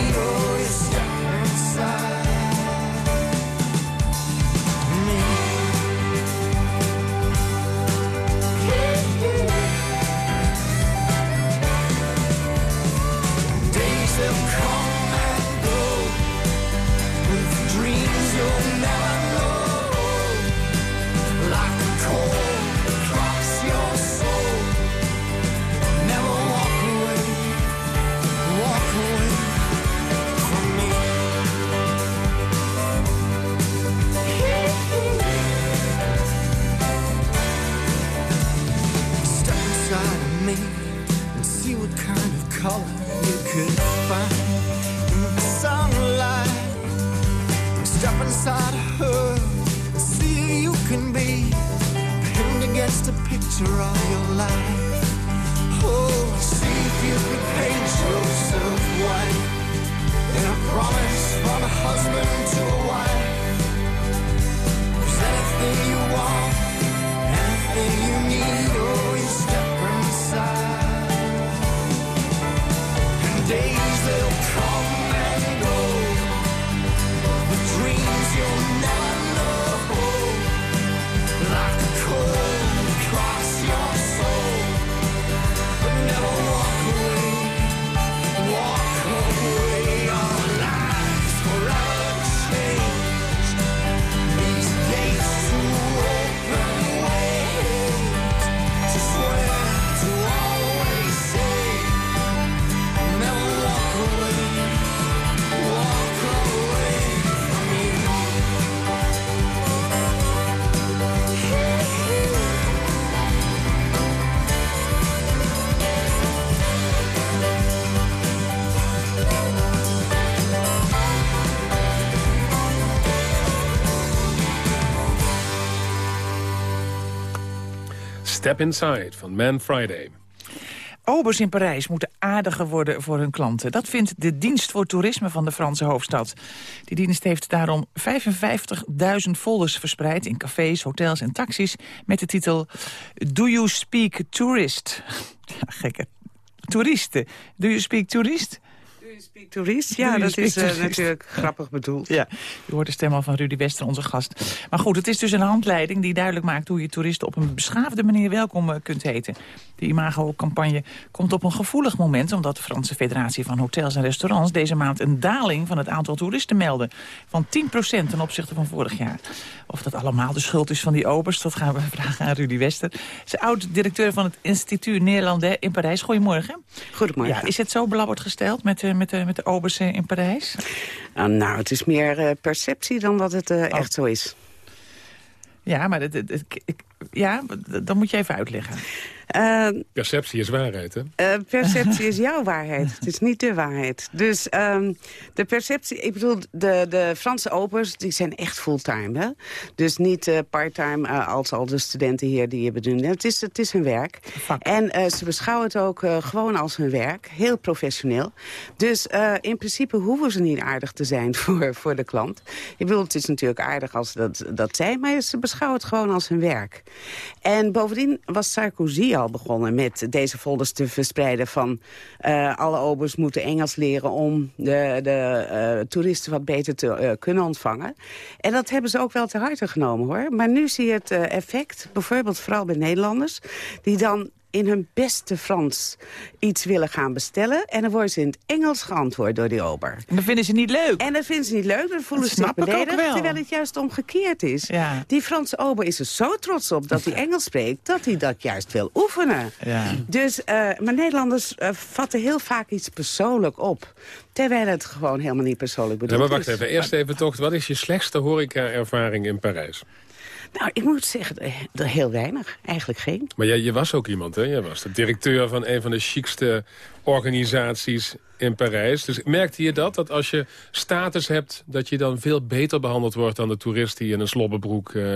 Step Inside van Man Friday. Obers in Parijs moeten aardiger worden voor hun klanten. Dat vindt de dienst voor toerisme van de Franse hoofdstad. Die dienst heeft daarom 55.000 folders verspreid... in cafés, hotels en taxis met de titel... Do you speak tourist? Ja, gekke. Toeristen. Do you speak tourist? Toerist, ja, dat is uh, natuurlijk grappig bedoeld. Ja, u hoort de stem al van Rudy Wester, onze gast. Maar goed, het is dus een handleiding die duidelijk maakt... hoe je toeristen op een beschaafde manier welkom uh, kunt heten. De imago-campagne komt op een gevoelig moment... omdat de Franse Federatie van Hotels en Restaurants... deze maand een daling van het aantal toeristen meldde. Van 10% ten opzichte van vorig jaar. Of dat allemaal de schuld is van die obers, dat gaan we vragen aan Rudy Wester. Ze is oud-directeur van het Instituut Nederlandais in Parijs. Goedemorgen. Goedemorgen. Ja, is het zo belabberd gesteld met, uh, met, de, met de obers uh, in Parijs? Uh, nou, het is meer uh, perceptie dan dat het uh, oh. echt zo is. Ja, maar ik, ja, dan moet je even uitleggen. Uh, perceptie is waarheid, hè? Uh, perceptie is jouw waarheid. Het is niet de waarheid. Dus um, de perceptie... Ik bedoel, de, de Franse opers, die zijn echt fulltime, hè? Dus niet uh, parttime uh, als al de studenten hier die je bedoelen. Het is, het is hun werk. Fuck. En ze beschouwen het ook gewoon als hun werk. Heel professioneel. Dus in principe hoeven ze niet aardig te zijn voor, voor de klant. Ik bedoel, het is natuurlijk aardig als dat, dat zijn... maar ze beschouwen het gewoon als hun werk. En bovendien was Sarkozy begonnen met deze folders te verspreiden van... eh, alle obers moeten Engels leren om de, de eh, toeristen wat beter te eh, kunnen ontvangen. En dat hebben ze ook wel te harte genomen hoor. Maar nu zie je het effect, bijvoorbeeld vooral bij Nederlanders... die dan in hun beste Frans iets willen gaan bestellen... en dan worden ze in het Engels geantwoord door die ober. En dat vinden ze niet leuk. En dat vinden ze niet leuk, dan voelen ze zich beledigd... wel. terwijl het juist omgekeerd is. Ja. Die Franse ober is er zo trots op dat hij Engels spreekt... dat hij dat juist wil oefenen. Ja. Dus, eh, maar Nederlanders eh, vatten heel vaak iets persoonlijk op. Terwijl het gewoon helemaal niet persoonlijk Ja, bedoeld maar wacht is. even. Eerst even toch, wat is je slechtste horeca-ervaring in Parijs? Nou, ik moet zeggen, eh, er heel weinig. Eigenlijk geen. Maar jij, je was ook iemand, hè? Jij was de directeur van een van de chicste organisaties in Parijs. Dus merkte je dat, dat als je status hebt... dat je dan veel beter behandeld wordt dan de toerist... die in een slobbenbroek eh,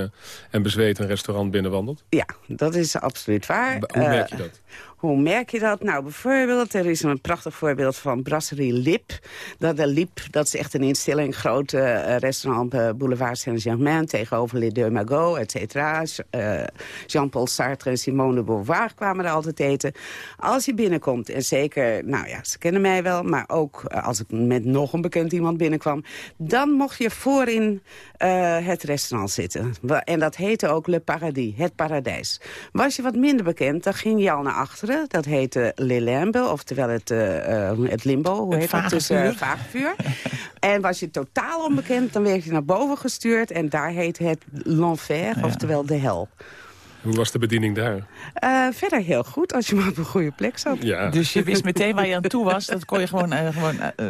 en bezweet een restaurant binnenwandelt? Ja, dat is absoluut waar. Hoe merk je Eh, dat? Hoe merk je dat? Nou, bijvoorbeeld, er is een prachtig voorbeeld van Brasserie Lip. Dat de Lip, dat is echt een instelling, groot eh, restaurant eh, Boulevard Saint-Germain... tegenover Les Deux Magots, et cetera. Eh, Jean-Paul Sartre en Simone de Beauvoir kwamen er altijd eten. Als je binnenkomt, en zeker, nou ja, ze kennen mij wel... maar ook eh, als ik met nog een bekend iemand binnenkwam... dan mocht je voorin eh, het restaurant zitten. En dat heette ook Le Paradis, het paradijs. Was je wat minder bekend, dan ging je al naar achteren. Dat heette Le Limbe, oftewel het, eh, eh, het limbo. Hoe Het heet dat? Tussen uh, vagevuur. en was je totaal onbekend, dan werd je naar boven gestuurd. En daar heet het l'enfer, oftewel de hel. Hoe was de bediening daar? Eh, verder heel goed, als je maar op een goede plek zat. Ja. Dus je wist meteen waar je aan toe was. Dat kon je gewoon, eh, gewoon eh,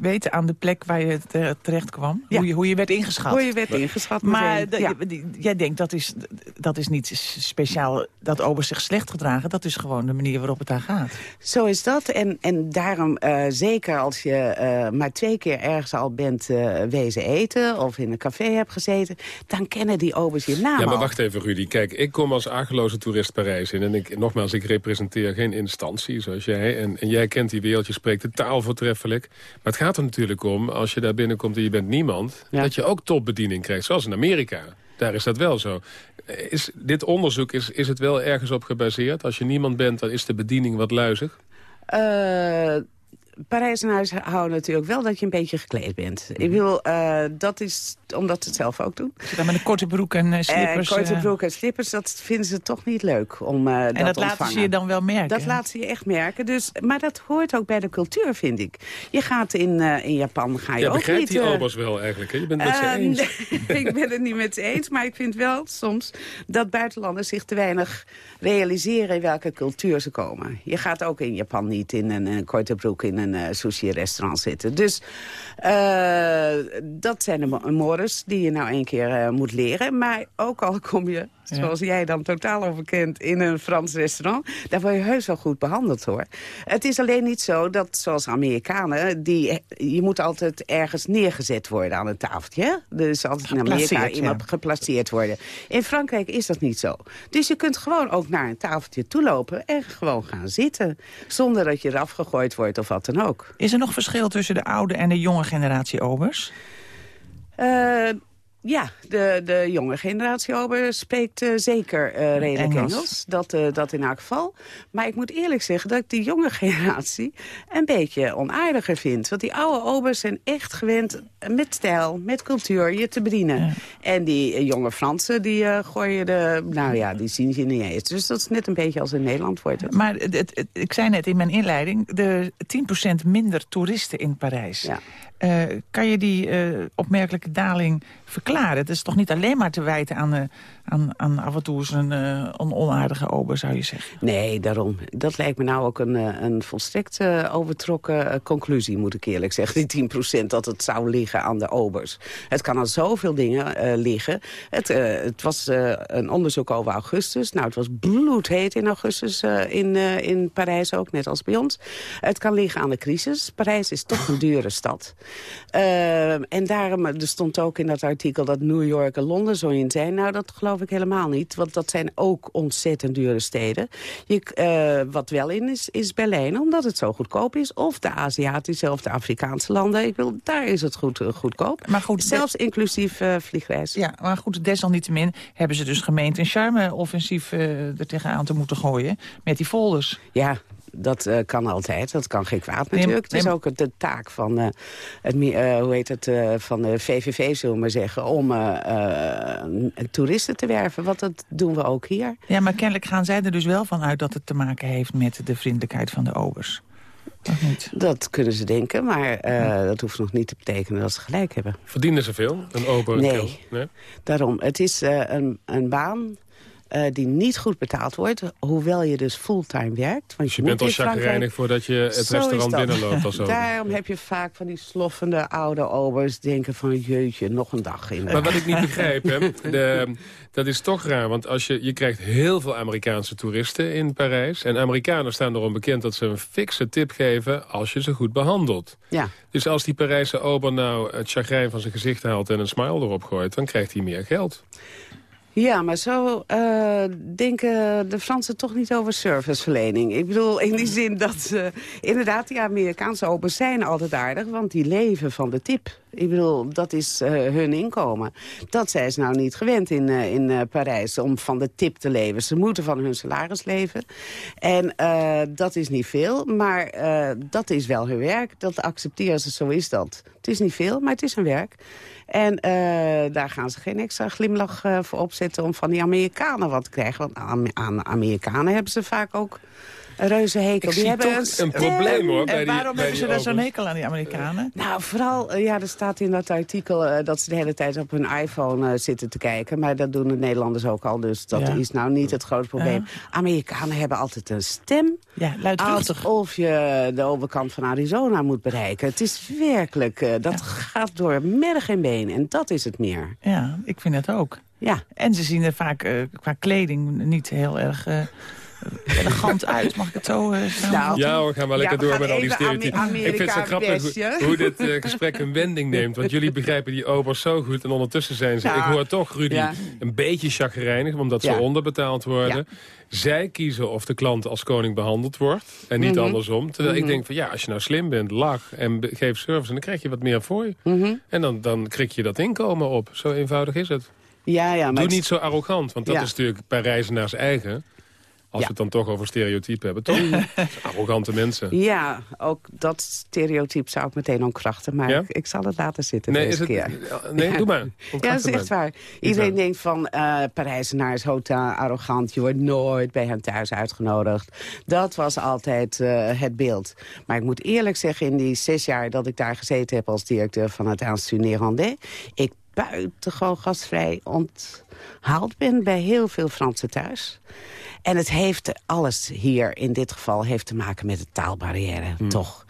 weten aan de plek waar je te- terecht kwam. Ja. Hoe, je, hoe je werd ingeschat. Hoe je werd ingeschat. Maar Ja. jij denkt, dat is, dat is niet speciaal dat obers zich slecht gedragen. Dat is gewoon de manier waarop het daar gaat. Zo is dat. En, en daarom, eh, zeker als je eh, maar twee keer ergens al bent eh, wezen eten... of in een café hebt gezeten, dan kennen die obers je naam Ja, maar wacht even, Rudy. Kijk, ik kom als argeloze toerist Parijs in. En ik, nogmaals, ik representeer geen instantie zoals jij. En, en jij kent die wereld, je spreekt de taal voortreffelijk. Maar het gaat er natuurlijk om, als je daar binnenkomt en je bent niemand... Ja. dat je ook topbediening krijgt, zoals in Amerika. Daar is dat wel zo. Is, dit onderzoek, is, is het wel ergens op gebaseerd? Als je niemand bent, dan is de bediening wat luizig? Eh, Parijzenhuis houden natuurlijk wel dat je een beetje gekleed bent. Mhm. Ik wil, eh, dat is omdat ze het zelf ook doen. Dan met een korte broek en eh, slippers. Eh, korte eh, broek en slippers, dat vinden ze toch niet leuk om eh, dat en dat te laten ze je dan wel merken. Dat laat ze je echt merken. Dus, maar dat hoort ook bij de cultuur, vind ik. Je gaat in, eh, in Japan, ga je ook begrijpt niet... die eh, obers wel eigenlijk, hè? Je bent het met ze eh, eens. nee, ik ben het niet met ze eens, maar ik vind wel soms dat buitenlanders zich te weinig realiseren in welke cultuur ze komen. Je gaat ook in Japan niet in een, een korte broek in een eh, sushi-restaurant zitten. Dus eh, dat zijn de mo- mores die je nou een keer eh, moet leren. Maar ook al kom je, zoals jij dan totaal onbekend, in een Frans restaurant, daar word je heus wel goed behandeld hoor. Het is alleen niet zo dat, zoals Amerikanen, die, je moet altijd ergens neergezet worden aan een tafeltje. Dus altijd in Amerika Geplaceerd, iemand ja. geplaceerd worden. In Frankrijk is dat niet zo. Dus je kunt gewoon ook naar een tafeltje toe lopen en gewoon gaan zitten. Zonder dat je eraf gegooid wordt of wat dan ook. Is er nog verschil tussen de oude en de jonge generatie obers? Eh, ja, de, de jonge generatie ober spreekt eh, zeker eh, redelijk Engels. Engels. Dat, eh, dat in elk geval. Maar ik moet eerlijk zeggen dat ik die jonge generatie een beetje onaardiger vind. Want die oude obers zijn echt gewend met stijl, met cultuur je te bedienen. En die jonge Fransen, die gooien de... Nou ja, die zien je niet eens. Dus dat is net een beetje als in Nederland wordt het. Maar het, ik zei net in mijn inleiding... de 10% minder toeristen in Parijs. Ja. Kan je die opmerkelijke daling verklaren? Het is toch niet alleen maar te wijten aan, eh, aan, aan af en toe een eh, on- onaardige ober, zou je zeggen? Nee, daarom. Dat lijkt me nou ook een, eh, een volstrekt eh, overtrokken conclusie, moet ik eerlijk zeggen. Die 10% dat het zou liggen aan de obers. Het kan aan zoveel dingen liggen. Het, het was een onderzoek over augustus. Nou, het was bloedheet in augustus in, in Parijs ook, net als bij ons. Het kan liggen aan de crisis. Parijs is toch een dure stad. En daarom, er stond ook in dat artikel dat New York en Londen zo in zijn. Nou, dat geloof ik helemaal niet. Want dat zijn ook ontzettend dure steden. Je, eh, wat wel in is, is Berlijn, omdat het zo goedkoop is. Of de Aziatische of de Afrikaanse landen. Ik wil, daar is het goed, eh, goedkoop. Maar goed, Zelfs inclusief uh, vliegreis. Ja, maar goed, desalniettemin hebben ze dus gemeend een charme-offensief uh, er tegenaan te moeten gooien. Met die folders. Ja, dat uh, kan altijd. Dat kan geen kwaad natuurlijk. Nee, het is ook de taak van, uh, het, uh, hoe heet het, van de VVV, zullen we maar zeggen... om toeristen te werven. Want dat doen we ook hier. Ja, maar kennelijk gaan zij er dus wel van uit... dat het te maken heeft met de vriendelijkheid van de obers. Dat kunnen ze denken, maar uh, dat hoeft nog niet te betekenen dat ze gelijk hebben. Verdienen ze veel, een ober? Nee, nee? daarom. Het is uh, een, een baan uh, die niet goed betaald wordt. Hoewel je dus fulltime werkt. Want je, je bent al chagrijnig voordat je het zo restaurant binnenloopt. Daarom heb je vaak van die sloffende oude obers denken van jeutje, nog een dag in. Maar wat ik niet begrijp, hè, de, dat is toch raar. Want als je, je krijgt heel veel Amerikaanse toeristen in Parijs. En Amerikanen staan erom bekend dat ze een fikse tip geven als je ze goed behandelt. Ja. Dus als die Parijse ober nou het chagrijn van zijn gezicht haalt en een smile erop gooit, dan krijgt hij meer geld. Ja, maar zo uh, denken de Fransen toch niet over serviceverlening. Ik bedoel, in die zin dat ze... Inderdaad, die Amerikaanse opers zijn altijd aardig... want die leven van de tip. Ik bedoel, dat is uh, hun inkomen. Dat zijn ze nou niet gewend in, uh, in uh, Parijs, om van de tip te leven. Ze moeten van hun salaris leven. En dat is niet veel, maar dat is wel hun werk. Dat accepteren ze, zo is dat. Het is niet veel, maar het is hun werk. En daar gaan ze geen extra glimlach voor opzetten... om van die Amerikanen wat te krijgen. Want aan Amerikanen hebben ze vaak ook reuze hekel. Ik die hebben een, een probleem hoor. Bij en waarom die, hebben ze daar zo'n hekel aan, die Amerikanen? Nou, vooral, ja, er staat in dat artikel uh, dat ze de hele tijd op hun iPhone uh, zitten te kijken. Maar dat doen de Nederlanders ook al, dus dat ja. is nou niet het grote probleem. Ja. Amerikanen hebben altijd een stem. Ja, luidruchtig. Alsof je de overkant van Arizona moet bereiken. Het is werkelijk, uh, dat gaat door merg en been. En dat is het meer. Ja, ik vind het ook. Ja. En ze zien er vaak qua kleding niet heel erg elegant uit. Mag ik het zo uh, nou, Ja hoor, gaan we lekker ja, door met al die stereotypen. Ik vind het zo grappig hoe, hoe, dit uh, gesprek een wending neemt. Want jullie begrijpen die obers zo goed. En ondertussen zijn ze, ja. ik hoor toch Rudy, ja. een beetje chagrijnig. Omdat ze onderbetaald worden. Zij kiezen of de klant als koning behandeld wordt. En niet mm -hmm. andersom. Terwijl mm -hmm. ik denk van ja, als je nou slim bent, lach en geef service. En dan krijg je wat meer voor je. Mm -hmm. En dan, dan krik je dat inkomen op. Zo eenvoudig is het. Ja, ja, maar Doe niet zo arrogant, want dat is natuurlijk bij reizenaars eigen. Als we het dan toch over stereotypen hebben, toch? Arrogante mensen. Ja, ook dat stereotype zou ik meteen ontkrachten. Maar ik, ik, zal het laten zitten nee, deze het, keer. Nee, doe maar. ja, dat is echt waar. Iedereen waar. denkt van uh, Parijzenaars, hotel, arrogant. Je wordt nooit bij hen thuis uitgenodigd. Dat was altijd uh, het beeld. Maar ik moet eerlijk zeggen, in die zes jaar dat ik daar gezeten heb... als directeur van het Institut Nérandais... ik buitengewoon gastvrij onthaald ben bij heel veel Fransen thuis. En het heeft alles hier in dit geval heeft te maken met de taalbarrière, hmm. toch?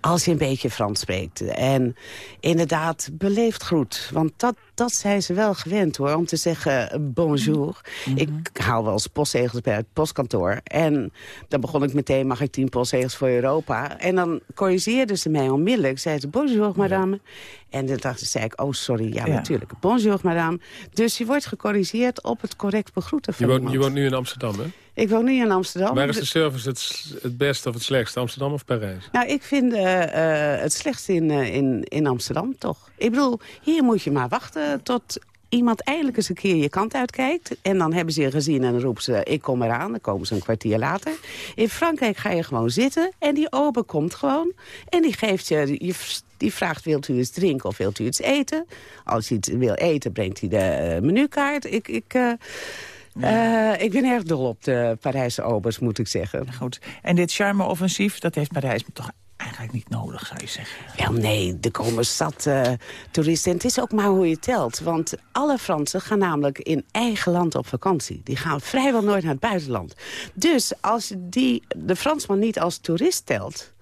Als je een beetje Frans spreekt. En inderdaad, beleefd groet. Want dat, dat zijn ze wel gewend hoor, om te zeggen bonjour. Mm -hmm. Ik haal wel eens postzegels bij het postkantoor. En dan begon ik meteen, mag ik tien postzegels voor Europa? En dan corrigeerden ze mij onmiddellijk. Zeiden ze, bonjour madame. Ja. En dan dacht, zei ik, oh sorry, ja, ja, natuurlijk. Bonjour madame. Dus je wordt gecorrigeerd op het correct begroeten van je woont, je woont nu in Amsterdam, hè? Ik woon nu in Amsterdam. Waar is de service het, het beste of het slechtste, Amsterdam of Parijs? Nou, ik vind uh, uh, het slechtste in, uh, in, in Amsterdam toch. Ik bedoel, hier moet je maar wachten tot iemand eindelijk eens een keer je kant uitkijkt. En dan hebben ze je gezien en dan roepen ze, ik kom eraan. Dan komen ze een kwartier later. In Frankrijk ga je gewoon zitten en die ober komt gewoon. En die geeft je, je die vraagt, wilt u iets drinken of wilt u iets eten? Als hij iets wil eten, brengt hij de menukaart. Ik... ik uh, ik ben erg dol op de Parijse obers, moet ik zeggen. Goed. En dit charme-offensief, dat heeft Parijs toch eigenlijk niet nodig, zou je zeggen? Wel nee, er komen zat uh, toeristen. En het is ook maar hoe je telt. Want alle Fransen gaan namelijk in eigen land op vakantie. Die gaan vrijwel nooit naar het buitenland. Dus als die, de Fransman niet als toerist telt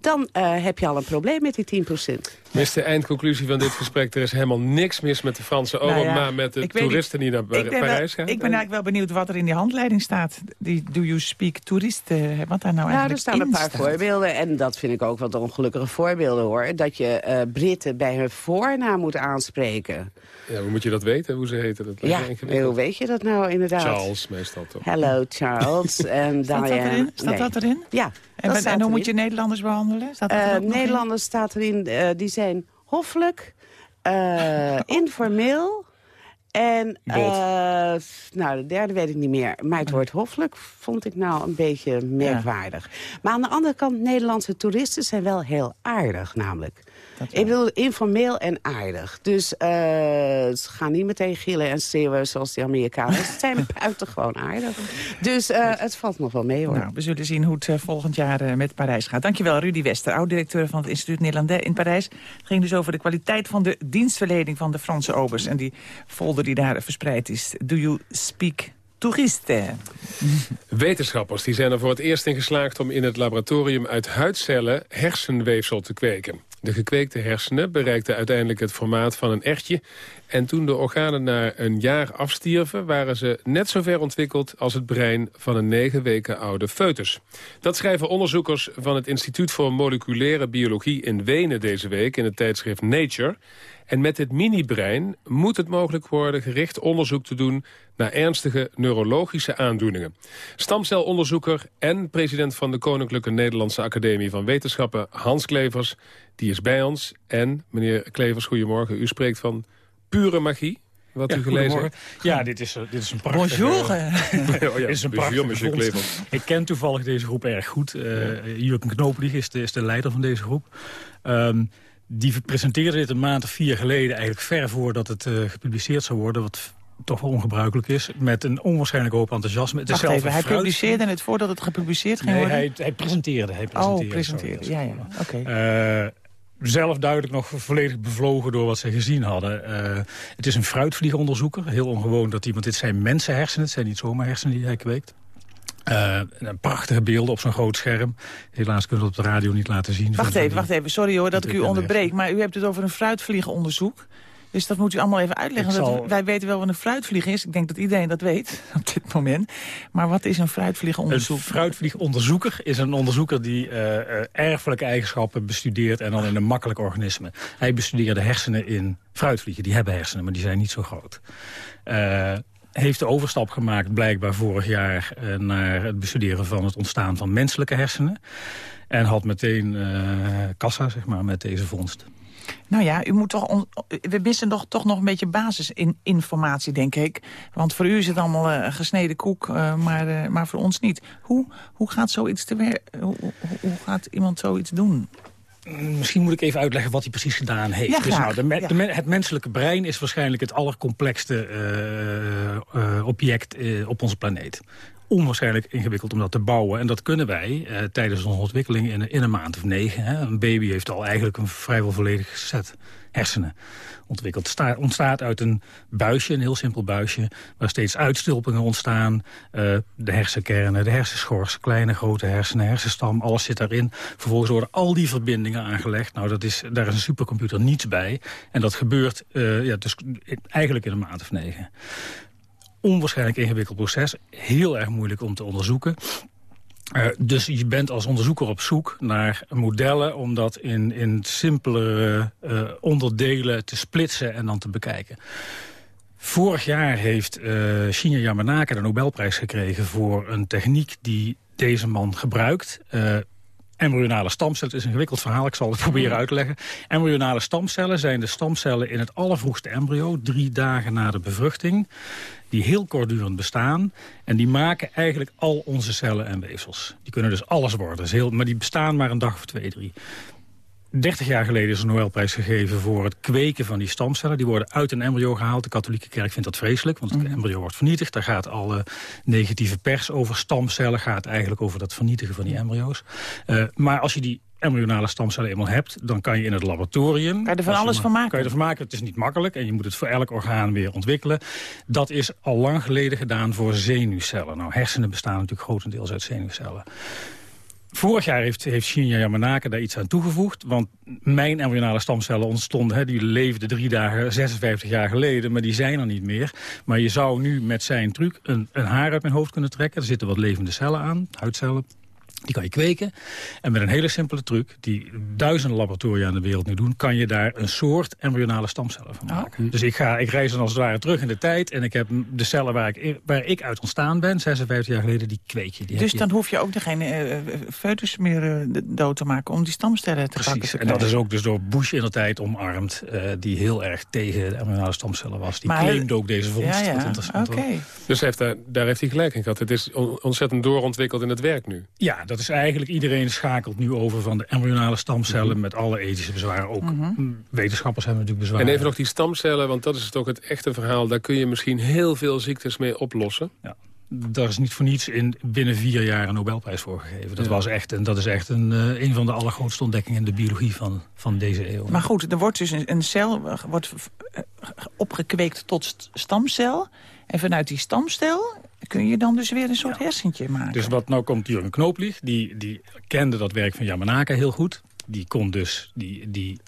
dan eh, heb je al een probleem met die 10 procent. Is de eindconclusie van dit gesprek... er is helemaal niks mis met de Franse ober... Nou ja, maar met de toeristen die naar Ik Parijs gaan. ik ben eigenlijk wel benieuwd wat er in die handleiding staat. Die Do You Speak Toeristen, wat daar nou Ja, eigenlijk er staan een paar staat. voorbeelden. En dat vind ik ook wat ongelukkige voorbeelden, hoor. Dat je eh, Britten bij hun voornaam moet aanspreken. Ja, hoe moet je dat weten, hoe ze heten? Dat Ja, hoe weet je dat nou inderdaad? Charles meestal toch? Hello, Charles en Staat dat Diane. erin? Staat Nee. dat erin? Ja, En, hoe moet je. Nederlanders behandelen? Staat Eh, nog in? Nederlanders staat erin, eh, die zijn hoffelijk, eh, informeel... En, nou, de derde weet ik niet meer. Maar het woord hoffelijk vond ik nou een beetje merkwaardig. Maar aan de andere kant, Nederlandse toeristen zijn wel heel aardig, namelijk. Ik bedoel, informeel en aardig. Dus eh, ze gaan niet meteen gillen en schreeuwen zoals die Amerikanen. Ze zijn buitengewoon aardig. Dus eh, het valt nog wel mee, hoor. Nou, we zullen zien hoe het eh, volgend jaar met Parijs gaat. Dankjewel, Rudy Wester, oud-directeur van het Instituut Nederlandais in Parijs. Het ging dus over de kwaliteit van de dienstverlening van de Franse obers. En die folder die daar verspreid is. Do you speak toeristen? Wetenschappers die zijn er voor het eerst in geslaagd om in het laboratorium uit huidcellen hersenweefsel te kweken. De gekweekte hersenen bereikten uiteindelijk het formaat van een ertje. En toen de organen na een jaar afstierven... waren ze net zo ver ontwikkeld als het brein van een negen weken oude foetus. Dat schrijven onderzoekers van het Instituut voor Moleculaire Biologie in Wenen deze week... in het tijdschrift Nature. En met dit mini-brein moet het mogelijk worden gericht onderzoek te doen... naar ernstige neurologische aandoeningen. Stamcelonderzoeker en president van de Koninklijke Nederlandse Academie van Wetenschappen... Hans Klevers, die is bij ons. En, meneer Klevers, goedemorgen. U spreekt van pure magie, wat Ja, u gelezen heeft. Ja, dit is, dit is een prachtige... Bonjour. Oh ja, dit is een prachtige. Klevers. Ik ken toevallig deze groep erg goed. Uh, Jurgen Knopelig is de, is de leider van deze groep. Ehm, die presenteerde dit een maand of vier geleden... eigenlijk ver voordat het eh, gepubliceerd zou worden... wat toch wel ongebruikelijk is, met een onwaarschijnlijk hoop enthousiasme. Het is Wacht zelf even, een hij fruit- publiceerde het voordat het gepubliceerd ging Nee, worden? hij, hij presenteerde. Hij presenteerde oh, presenteerde, sorry. ja, ja, oké. Eh, zelf duidelijk nog volledig bevlogen door wat ze gezien hadden. Eh, het is een fruitvliegonderzoeker. Heel ongewoon dat iemand... Dit zijn mensenhersenen, het zijn niet zomaar hersenen die hij kweekt. Eh, prachtige beelden op zo'n groot scherm. Helaas kunnen we het op de radio niet laten zien. Wacht even, wacht even. Sorry hoor dat ik u onderbreek. Maar u hebt het over een fruitvliegenonderzoek. Dus dat moet u allemaal even uitleggen. Zal- Wij weten wel wat een fruitvlieg is. Ik denk dat iedereen dat weet op dit moment. Maar wat is een fruitvliegenonderzoek? Een fruitvliegonderzoeker is een onderzoeker die eh, eh, erfelijke eigenschappen bestudeert en dan in een makkelijk organisme. Hij bestudeerde hersenen in fruitvliegen. Die hebben hersenen, maar die zijn niet zo groot. Eh, heeft de overstap gemaakt blijkbaar vorig jaar naar het bestuderen van het ontstaan van menselijke hersenen. En had meteen kassa, zeg maar, met deze vondst. Nou ja, u moet toch on- we missen toch, toch nog een beetje basisinformatie, denk ik. Want voor u is het allemaal eh, gesneden koek, eh, maar, eh, maar voor ons niet. Hoe, hoe gaat zoiets te werk? Hoe, hoe, gaat iemand zoiets doen? Misschien moet ik even uitleggen wat hij precies gedaan heeft. Ja, dus nou, de me- Ja. de me- het menselijke brein is waarschijnlijk het allercomplexste object op onze planeet. Onwaarschijnlijk ingewikkeld om dat te bouwen. En dat kunnen wij eh, tijdens onze ontwikkeling in, in een maand of negen. Hè. Een baby heeft al eigenlijk een vrijwel volledig set hersenen ontwikkeld. Sta ontstaat uit een buisje, een heel simpel buisje... waar steeds uitstulpingen ontstaan. Eh, de hersenkernen, de hersenschors, kleine, grote hersenen, hersenstam... alles zit daarin. Vervolgens worden al die verbindingen aangelegd. Nou, dat is, daar is een supercomputer niets bij. En dat gebeurt eh, ja, dus eigenlijk in een maand of negen. Onwaarschijnlijk ingewikkeld proces. Heel erg moeilijk om te onderzoeken. Uh, dus je bent als onderzoeker op zoek naar modellen... om dat in, in simpelere uh, onderdelen te splitsen en dan te bekijken. Vorig jaar heeft uh, Shinya Yamanaka de Nobelprijs gekregen... voor een techniek die deze man gebruikt... Embryonale stamcellen, het is een ingewikkeld verhaal, ik zal het proberen uit te leggen. Embryonale stamcellen zijn de stamcellen in het allervroegste embryo... drie dagen na de bevruchting, die heel kortdurend bestaan... en die maken eigenlijk al onze cellen en weefsels. Die kunnen dus alles worden, dus heel, maar die bestaan maar een dag of twee, drie. 30 jaar geleden is een Nobelprijs gegeven voor het kweken van die stamcellen. Die worden uit een embryo gehaald. De katholieke kerk vindt dat vreselijk, want het Mhm. embryo wordt vernietigd. Daar gaat alle negatieve pers over stamcellen. Gaat eigenlijk over dat vernietigen van die embryo's. Uh, maar als je die embryonale stamcellen eenmaal hebt... dan kan je in het laboratorium... Kan je er van alles van maken? Kan je ervan maken. Het is niet makkelijk en je moet het voor elk orgaan weer ontwikkelen. Dat is al lang geleden gedaan voor zenuwcellen. Nou, hersenen bestaan natuurlijk grotendeels uit zenuwcellen. Vorig jaar heeft, heeft Shinya Yamanaka daar iets aan toegevoegd. Want mijn embryonale stamcellen ontstonden... Hè, die leefden drie dagen, 56 jaar geleden, maar die zijn er niet meer. Maar je zou nu met zijn truc een, een haar uit mijn hoofd kunnen trekken. Er zitten wat levende cellen aan, huidcellen, die kan je kweken. En met een hele simpele truc, die duizenden laboratoria in de wereld nu doen... kan je daar een soort embryonale stamcellen van maken. Dus ik, ga, ik reis dan als het ware terug in de tijd... en ik heb de cellen waar ik, waar ik uit ontstaan ben, 56 jaar geleden, die kweek je. Die dus je. dan hoef je ook geen uh, foetus meer uh, dood te maken... om die stamcellen te Precies, en dat is ook dus door Bush in de tijd omarmd... Uh, die heel erg tegen de embryonale stamcellen was. Die maar claimde ook deze vondst. Ja, ja. Okay. Dus heeft daar, daar heeft hij gelijk in gehad. Het is ontzettend doorontwikkeld in het werk nu. Ja, dat is eigenlijk iedereen schakelt nu over van de embryonale stamcellen... Mm met alle ethische bezwaren. Ook mm -hmm. wetenschappers hebben natuurlijk bezwaren. En even nog die stamcellen, want dat is toch het echte verhaal. Daar kun je misschien heel veel ziektes mee oplossen. Ja. Daar is niet voor niets in binnen vier jaar een Nobelprijs voor gegeven. Dat, ja. was echt, en dat is echt een, uh, een van de allergrootste ontdekkingen in de biologie van, van deze eeuw. Maar goed, er wordt dus een, een cel wordt opgekweekt tot stamcel. En vanuit die stamcel kun je dan dus weer een soort ja. hersentje maken. Dus wat nou komt Jurgen Knooplieg, die, die kende dat werk van Yamanaka heel goed. Die kon dus die, die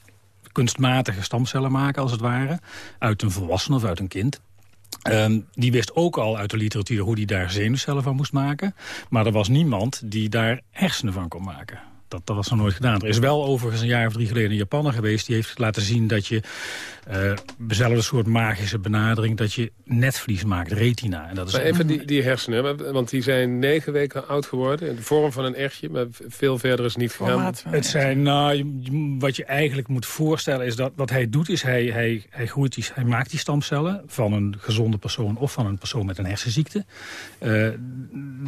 kunstmatige stamcellen maken, als het ware. Uit een volwassene of uit een kind. Um, die wist ook al uit de literatuur hoe die daar zenuwcellen van moest maken. Maar er was niemand die daar hersenen van kon maken. Dat, dat was nog nooit gedaan. Er is wel overigens een jaar of drie geleden een Japaner geweest... die heeft laten zien dat je uh, dezelfde soort magische benadering... dat je netvlies maakt, retina. En dat is maar even die, die hersenen, want die zijn negen weken oud geworden... in de vorm van een echtje, maar veel verder is niet gegaan. Het zijn, nou, wat je eigenlijk moet voorstellen is dat... wat hij doet is, hij, hij, hij, groeit die, hij maakt die stamcellen... van een gezonde persoon of van een persoon met een hersenziekte. Uh,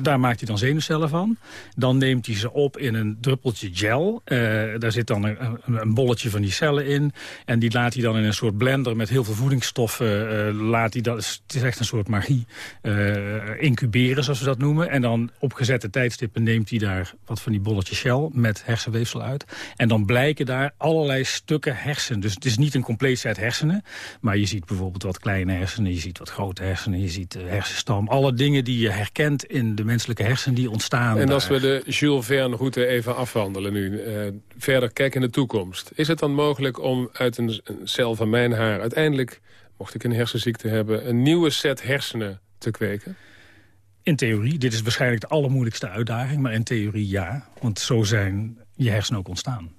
daar maakt hij dan zenuwcellen van. Dan neemt hij ze op in een druppel gel. Uh, daar zit dan een, een, bolletje van die cellen in. En die laat hij dan in een soort blender met heel veel voedingsstoffen. Uh, laat hij dat, het is echt een soort magie. Uh, incuberen, zoals we dat noemen. En dan op gezette tijdstippen neemt hij daar wat van die bolletjes shell met hersenweefsel uit. En dan blijken daar allerlei stukken hersenen. Dus het is niet een compleet set hersenen. Maar je ziet bijvoorbeeld wat kleine hersenen. Je ziet wat grote hersenen. Je ziet hersenstam. Alle dingen die je herkent in de menselijke hersenen die ontstaan. En daar. als we de Jules Verne route even afvallen wandelen nu. Uh, verder kijken in de toekomst. Is het dan mogelijk om uit een, een, cel van mijn haar... uiteindelijk, mocht ik een hersenziekte hebben... een nieuwe set hersenen te kweken? In theorie. Dit is waarschijnlijk de allermoeilijkste uitdaging. Maar in theorie ja. Want zo zijn je hersenen ook ontstaan.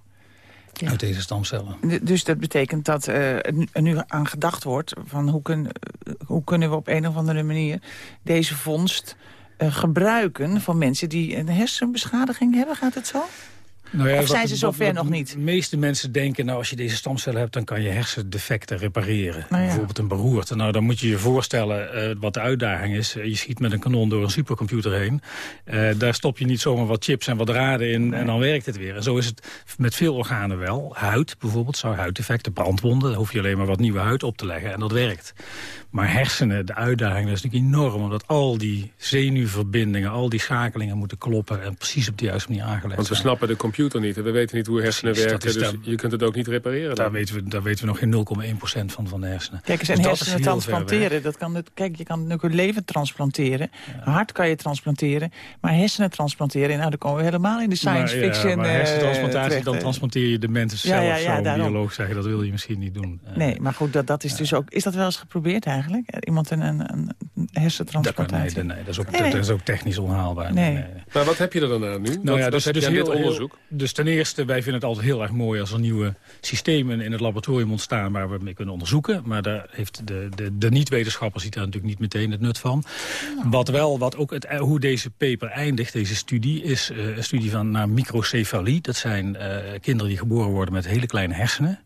Ja. Uit deze stamcellen. Dus dat betekent dat uh, er nu aan gedacht wordt... van hoe, kun, hoe kunnen we op een of andere manier deze vondst gebruiken van mensen die een hersenbeschadiging hebben? Gaat het zo? Nou ja, of zijn ze zover wat, nog niet? De meeste mensen denken, nou, als je deze stamcellen hebt... dan kan je hersendefecten repareren. Nou ja. Bijvoorbeeld een beroerte. Nou, dan moet je je voorstellen uh, wat de uitdaging is. je schiet met een kanon door een supercomputer heen. Uh, daar stop je niet zomaar wat chips en wat draden in... Nee. en dan werkt het weer. En zo is het met veel organen wel. Huid bijvoorbeeld, zou huiddefecten, brandwonden... dan hoef je alleen maar wat nieuwe huid op te leggen en dat werkt. Maar hersenen, de uitdaging is natuurlijk enorm... omdat al die zenuwverbindingen, al die schakelingen moeten kloppen... en precies op de juiste manier aangelegd Want we zijn. snappen de computer niet. We weten niet hoe hersenen Precies, werken, dus je kunt het ook niet repareren. Daar weten, we, daar weten we nog geen 0,1% van, van de hersenen. Kijk eens, en dus hersenen transplanteren, dat kan het, kijk, je kan natuurlijk een leven transplanteren. Ja. Hart kan je transplanteren, maar hersenen transplanteren... nou, dan komen we helemaal in de science maar, fiction ja, maar hersentransplantatie, uh, dan transplanteer je de mensen zelf, ja, ja, bioloog zeggen. Dat wil je misschien niet doen. Nee, maar goed, dat, dat is dus ook... Is dat wel eens geprobeerd eigenlijk? Iemand een, een, een hersentransplantatie? Dat, nee, dat, is ook, nee. dat is ook technisch onhaalbaar. Nee. nee. Maar wat heb je er dan aan nu? Nou ja, dus, dus heb je aan heel, dit onderzoek? Dus ten eerste, wij vinden het altijd heel erg mooi als er nieuwe systemen in het laboratorium ontstaan waar we mee kunnen onderzoeken. Maar daar heeft de, de, de niet-wetenschapper ziet daar natuurlijk niet meteen het nut van. Wat wel, wat ook het, hoe deze paper eindigt, deze studie, is uh, een studie van naar microcefalie. Dat zijn uh, kinderen die geboren worden met hele kleine hersenen.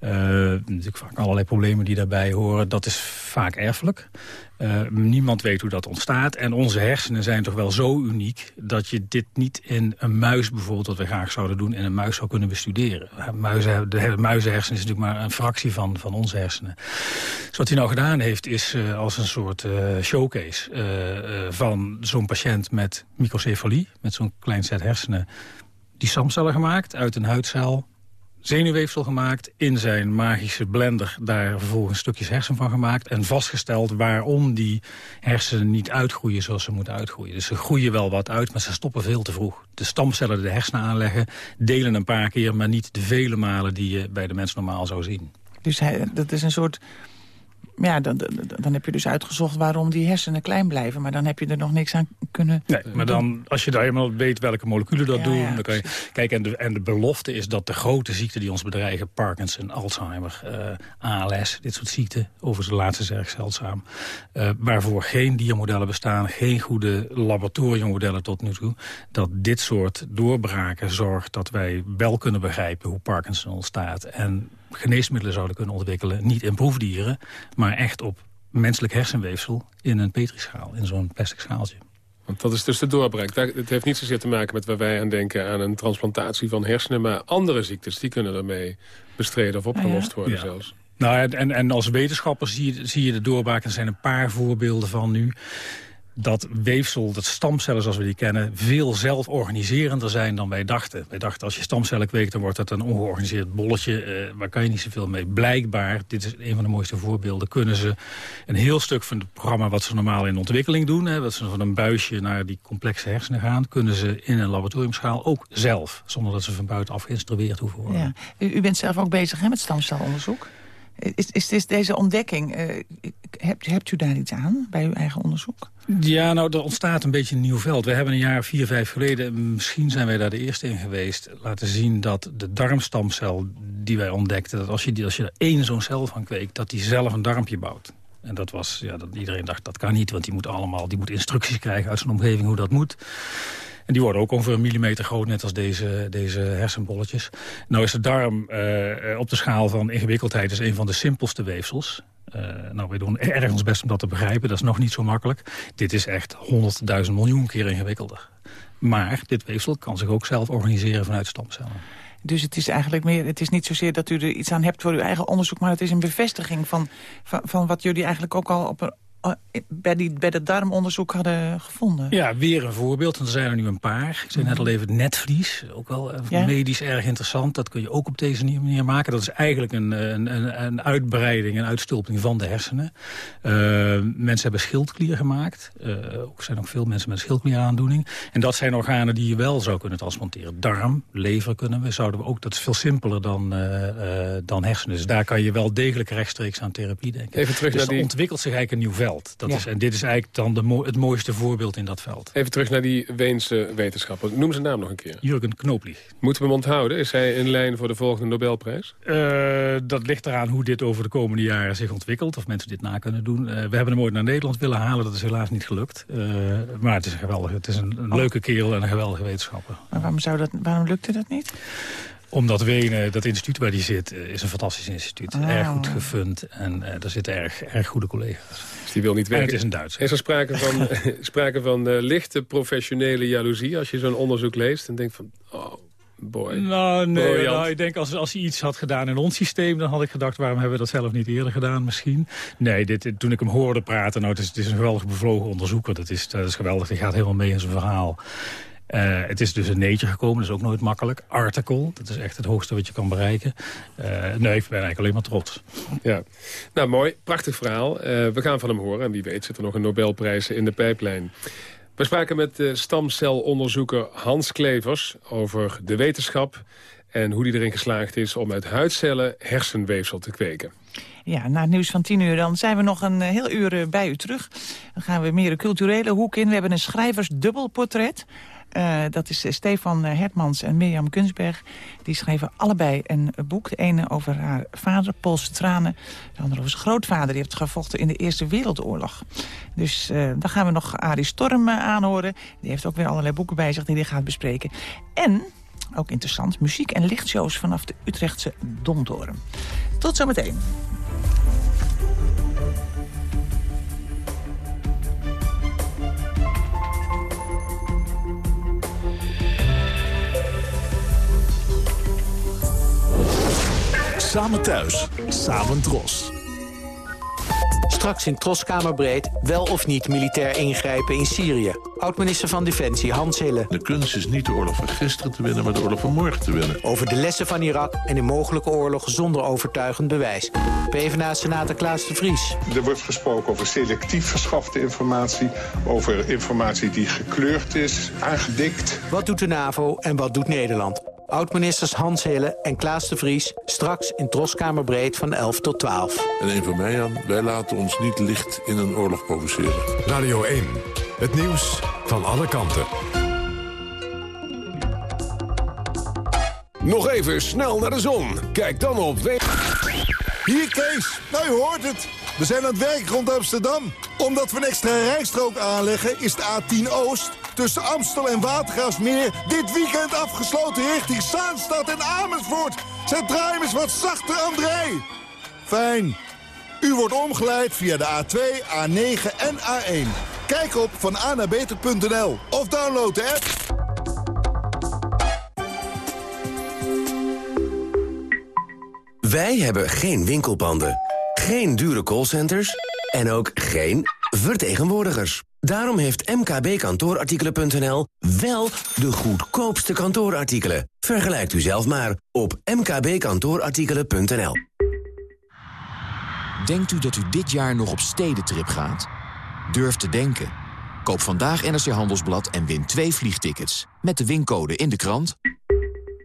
Uh, natuurlijk vaak allerlei problemen die daarbij horen. Dat is vaak erfelijk. Uh, niemand weet hoe dat ontstaat. En onze hersenen zijn toch wel zo uniek... dat je dit niet in een muis bijvoorbeeld, wat we graag zouden doen... in een muis zou kunnen bestuderen. Muizen, de muizenhersenen is natuurlijk maar een fractie van, van onze hersenen. Dus wat hij nou gedaan heeft, is uh, als een soort showcase... van zo'n patiënt met microcefalie, met zo'n klein set hersenen... die stamcellen gemaakt uit een huidcel zenuwweefsel gemaakt, in zijn magische blender daar vervolgens stukjes hersen van gemaakt... en vastgesteld waarom die hersenen niet uitgroeien zoals ze moeten uitgroeien. Dus ze groeien wel wat uit, maar ze stoppen veel te vroeg. De stamcellen de hersenen aanleggen, delen een paar keer... maar niet de vele malen die je bij de mens normaal zou zien. Dus hij, dat is een soort ja, dan, dan, heb je dus uitgezocht waarom die hersenen klein blijven. Maar dan heb je er nog niks aan kunnen Nee, maar dan, als je daar helemaal weet welke moleculen dat doen... dan kan je, kijk, en de, en de belofte is dat de grote ziekten die ons bedreigen... Parkinson, Alzheimer, uh, ALS, dit soort ziekten... overigens de laatste is erg zeldzaam... Uh, waarvoor geen diermodellen bestaan... geen goede laboratoriummodellen tot nu toe... dat dit soort doorbraken zorgt dat wij wel kunnen begrijpen... hoe Parkinson ontstaat... en geneesmiddelen zouden kunnen ontwikkelen. Niet in proefdieren, maar echt op menselijk hersenweefsel in een petrischaal, in zo'n plastic schaaltje. Want dat is dus de doorbraak. Het heeft niet zozeer te maken met waar wij aan denken... aan een transplantatie van hersenen, maar andere ziektes... die kunnen ermee bestreden of opgelost worden zelfs. Nou, en, en als wetenschapper zie je, zie je de doorbraak. Er zijn een paar voorbeelden van nu dat weefsel, dat stamcellen zoals we die kennen... veel zelforganiserender zijn dan wij dachten. Wij dachten als je stamcellen kweekt, dan wordt dat een ongeorganiseerd bolletje. Uh, waar kan je niet zoveel mee. Blijkbaar, dit is een van de mooiste voorbeelden... kunnen ze een heel stuk van het programma wat ze normaal in ontwikkeling doen... Hè, dat ze van een buisje naar die complexe hersenen gaan... kunnen ze in een laboratoriumschaal ook zelf. Zonder dat ze van buitenaf geïnstrueerd hoeven worden. Ja. U, u bent zelf ook bezig hè, met stamcelonderzoek? Is, is, is deze ontdekking, uh, hebt, hebt u daar iets aan bij uw eigen onderzoek? Ja, nou, er ontstaat een beetje een nieuw veld. We hebben een jaar, vier, vijf geleden, misschien zijn wij daar de eerste in geweest... laten zien dat de darmstamcel die wij ontdekten... dat als je, als je er één zo'n cel van kweekt, dat die zelf een darmpje bouwt. En dat was, ja, dat, iedereen dacht, dat kan niet, want die moet allemaal die moet instructies krijgen uit zijn omgeving hoe dat moet. En die worden ook ongeveer een millimeter groot, net als deze, deze hersenbolletjes. Nou is de darm uh, op de schaal van ingewikkeldheid is een van de simpelste weefsels. Uh, nou, we doen erg ons best om dat te begrijpen. Dat is nog niet zo makkelijk. Dit is echt honderdduizend miljoen keer ingewikkelder. Maar dit weefsel kan zich ook zelf organiseren vanuit stamcellen. Dus het is eigenlijk meer, het is niet zozeer dat u er iets aan hebt voor uw eigen onderzoek... maar het is een bevestiging van, van, van wat jullie eigenlijk ook al op een bij, die, bij dat darmonderzoek hadden gevonden. Ja, weer een voorbeeld. En er zijn er nu een paar. Ik zei net al even het netvlies. Ook wel eh, medisch erg interessant. Dat kun je ook op deze manier maken. Dat is eigenlijk een, een, een, een uitbreiding, een uitstulping van de hersenen. Uh, mensen hebben schildklier gemaakt. Uh, er zijn ook veel mensen met schildklieraandoening. En dat zijn organen die je wel zou kunnen transplanteren. Darm, lever kunnen we. Zouden we ook, dat is veel simpeler dan, uh, dan hersenen. Dus daar kan je wel degelijk rechtstreeks aan therapie denken. Even terug dus naar die... ontwikkelt zich eigenlijk een nieuw veld. Dat is, en dit is eigenlijk dan de het mooiste voorbeeld in dat veld. Even terug naar die Weense wetenschapper. Noem zijn naam nog een keer. Jurgen Knoplich. Moeten we hem onthouden? Is hij in lijn voor de volgende Nobelprijs? Uh, dat ligt eraan hoe dit over de komende jaren zich ontwikkelt. Of mensen dit na kunnen doen. Uh, we hebben hem ooit naar Nederland willen halen. Dat is helaas niet gelukt. Uh, maar het is, een geweldig, het is een, een oh. leuke kerel en een geweldige wetenschapper. Maar waarom, zou dat, waarom lukte dat niet? Omdat Wenen, dat instituut waar die zit, is een fantastisch instituut. Oh. Erg goed gefund en uh, daar zitten erg, erg goede collega's die wil niet werken. het is een Duits. Is er sprake van, sprake van uh, lichte professionele jaloezie als je zo'n onderzoek leest en denkt van... Oh, Boy. Nou, nee, nou, ik denk als, als hij iets had gedaan in ons systeem... dan had ik gedacht, waarom hebben we dat zelf niet eerder gedaan misschien? Nee, dit, toen ik hem hoorde praten, nou, het is, het is een geweldig bevlogen onderzoeker. Dat is, dat is geweldig, hij gaat helemaal mee in zijn verhaal. Uh, het is dus een neetje gekomen, dat is ook nooit makkelijk. Article, dat is echt het hoogste wat je kan bereiken. Uh, nee, ik ben eigenlijk alleen maar trots. Ja, nou mooi, prachtig verhaal. Uh, we gaan van hem horen en wie weet zit er nog een Nobelprijs in de pijplijn. We spraken met de stamcelonderzoeker Hans Klevers over de wetenschap... en hoe die erin geslaagd is om uit huidcellen hersenweefsel te kweken. Ja, na het nieuws van tien uur dan zijn we nog een heel uur bij u terug. Dan gaan we meer de culturele hoek in. We hebben een schrijversdubbelportret. Uh, dat is Stefan Hertmans en Mirjam Kunsberg. Die schreven allebei een boek. De ene over haar vader, Poolse tranen. De andere over zijn grootvader. Die heeft gevochten in de Eerste Wereldoorlog. Dus uh, dan gaan we nog Arie Storm aanhoren. Die heeft ook weer allerlei boeken bij zich die hij gaat bespreken. En, ook interessant, muziek en lichtshows vanaf de Utrechtse Domtoren. Tot zometeen. Samen thuis, samen dros. Straks in Troskamerbreed wel of niet militair ingrijpen in Syrië. Oud-minister van Defensie Hans Hille. De kunst is niet de oorlog van gisteren te winnen, maar de oorlog van morgen te winnen. Over de lessen van Irak en een mogelijke oorlog zonder overtuigend bewijs. PvdA-senator Klaas de Vries. Er wordt gesproken over selectief verschafte informatie, over informatie die gekleurd is, aangedikt. Wat doet de NAVO en wat doet Nederland? Oud-ministers Hans Hille en Klaas de Vries... straks in Troskamerbreed van 11 tot 12. En een van mij, Jan, wij laten ons niet licht in een oorlog provoceren. Radio 1, het nieuws van alle kanten. Nog even snel naar de zon. Kijk dan op... Hier Kees, nou je hoort het. We zijn aan het werk rond Amsterdam. Omdat we een extra rijstrook aanleggen is de A10 Oost... tussen Amstel en Watergraafsmeer dit weekend afgesloten richting Zaanstad en Amersfoort. Zet draai eens wat zachter, André. Fijn. U wordt omgeleid via de A2, A9 en A1. Kijk op vananabeter.nl of download de app. Wij hebben geen winkelpanden, geen dure callcenters en ook geen vertegenwoordigers. Daarom heeft mkbkantoorartikelen.nl wel de goedkoopste kantoorartikelen. Vergelijkt u zelf maar op mkbkantoorartikelen.nl. Denkt u dat u dit jaar nog op stedentrip gaat? Durf te denken. Koop vandaag NRC Handelsblad en win twee vliegtickets. Met de wincode in de krant.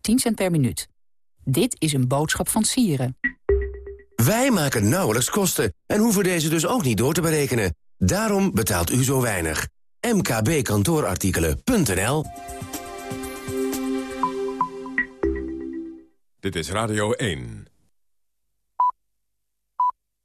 10 cent per minuut. Dit is een boodschap van Sieren. Wij maken nauwelijks kosten en hoeven deze dus ook niet door te berekenen. Daarom betaalt u zo weinig. mkbkantoorartikelen.nl Dit is Radio 1.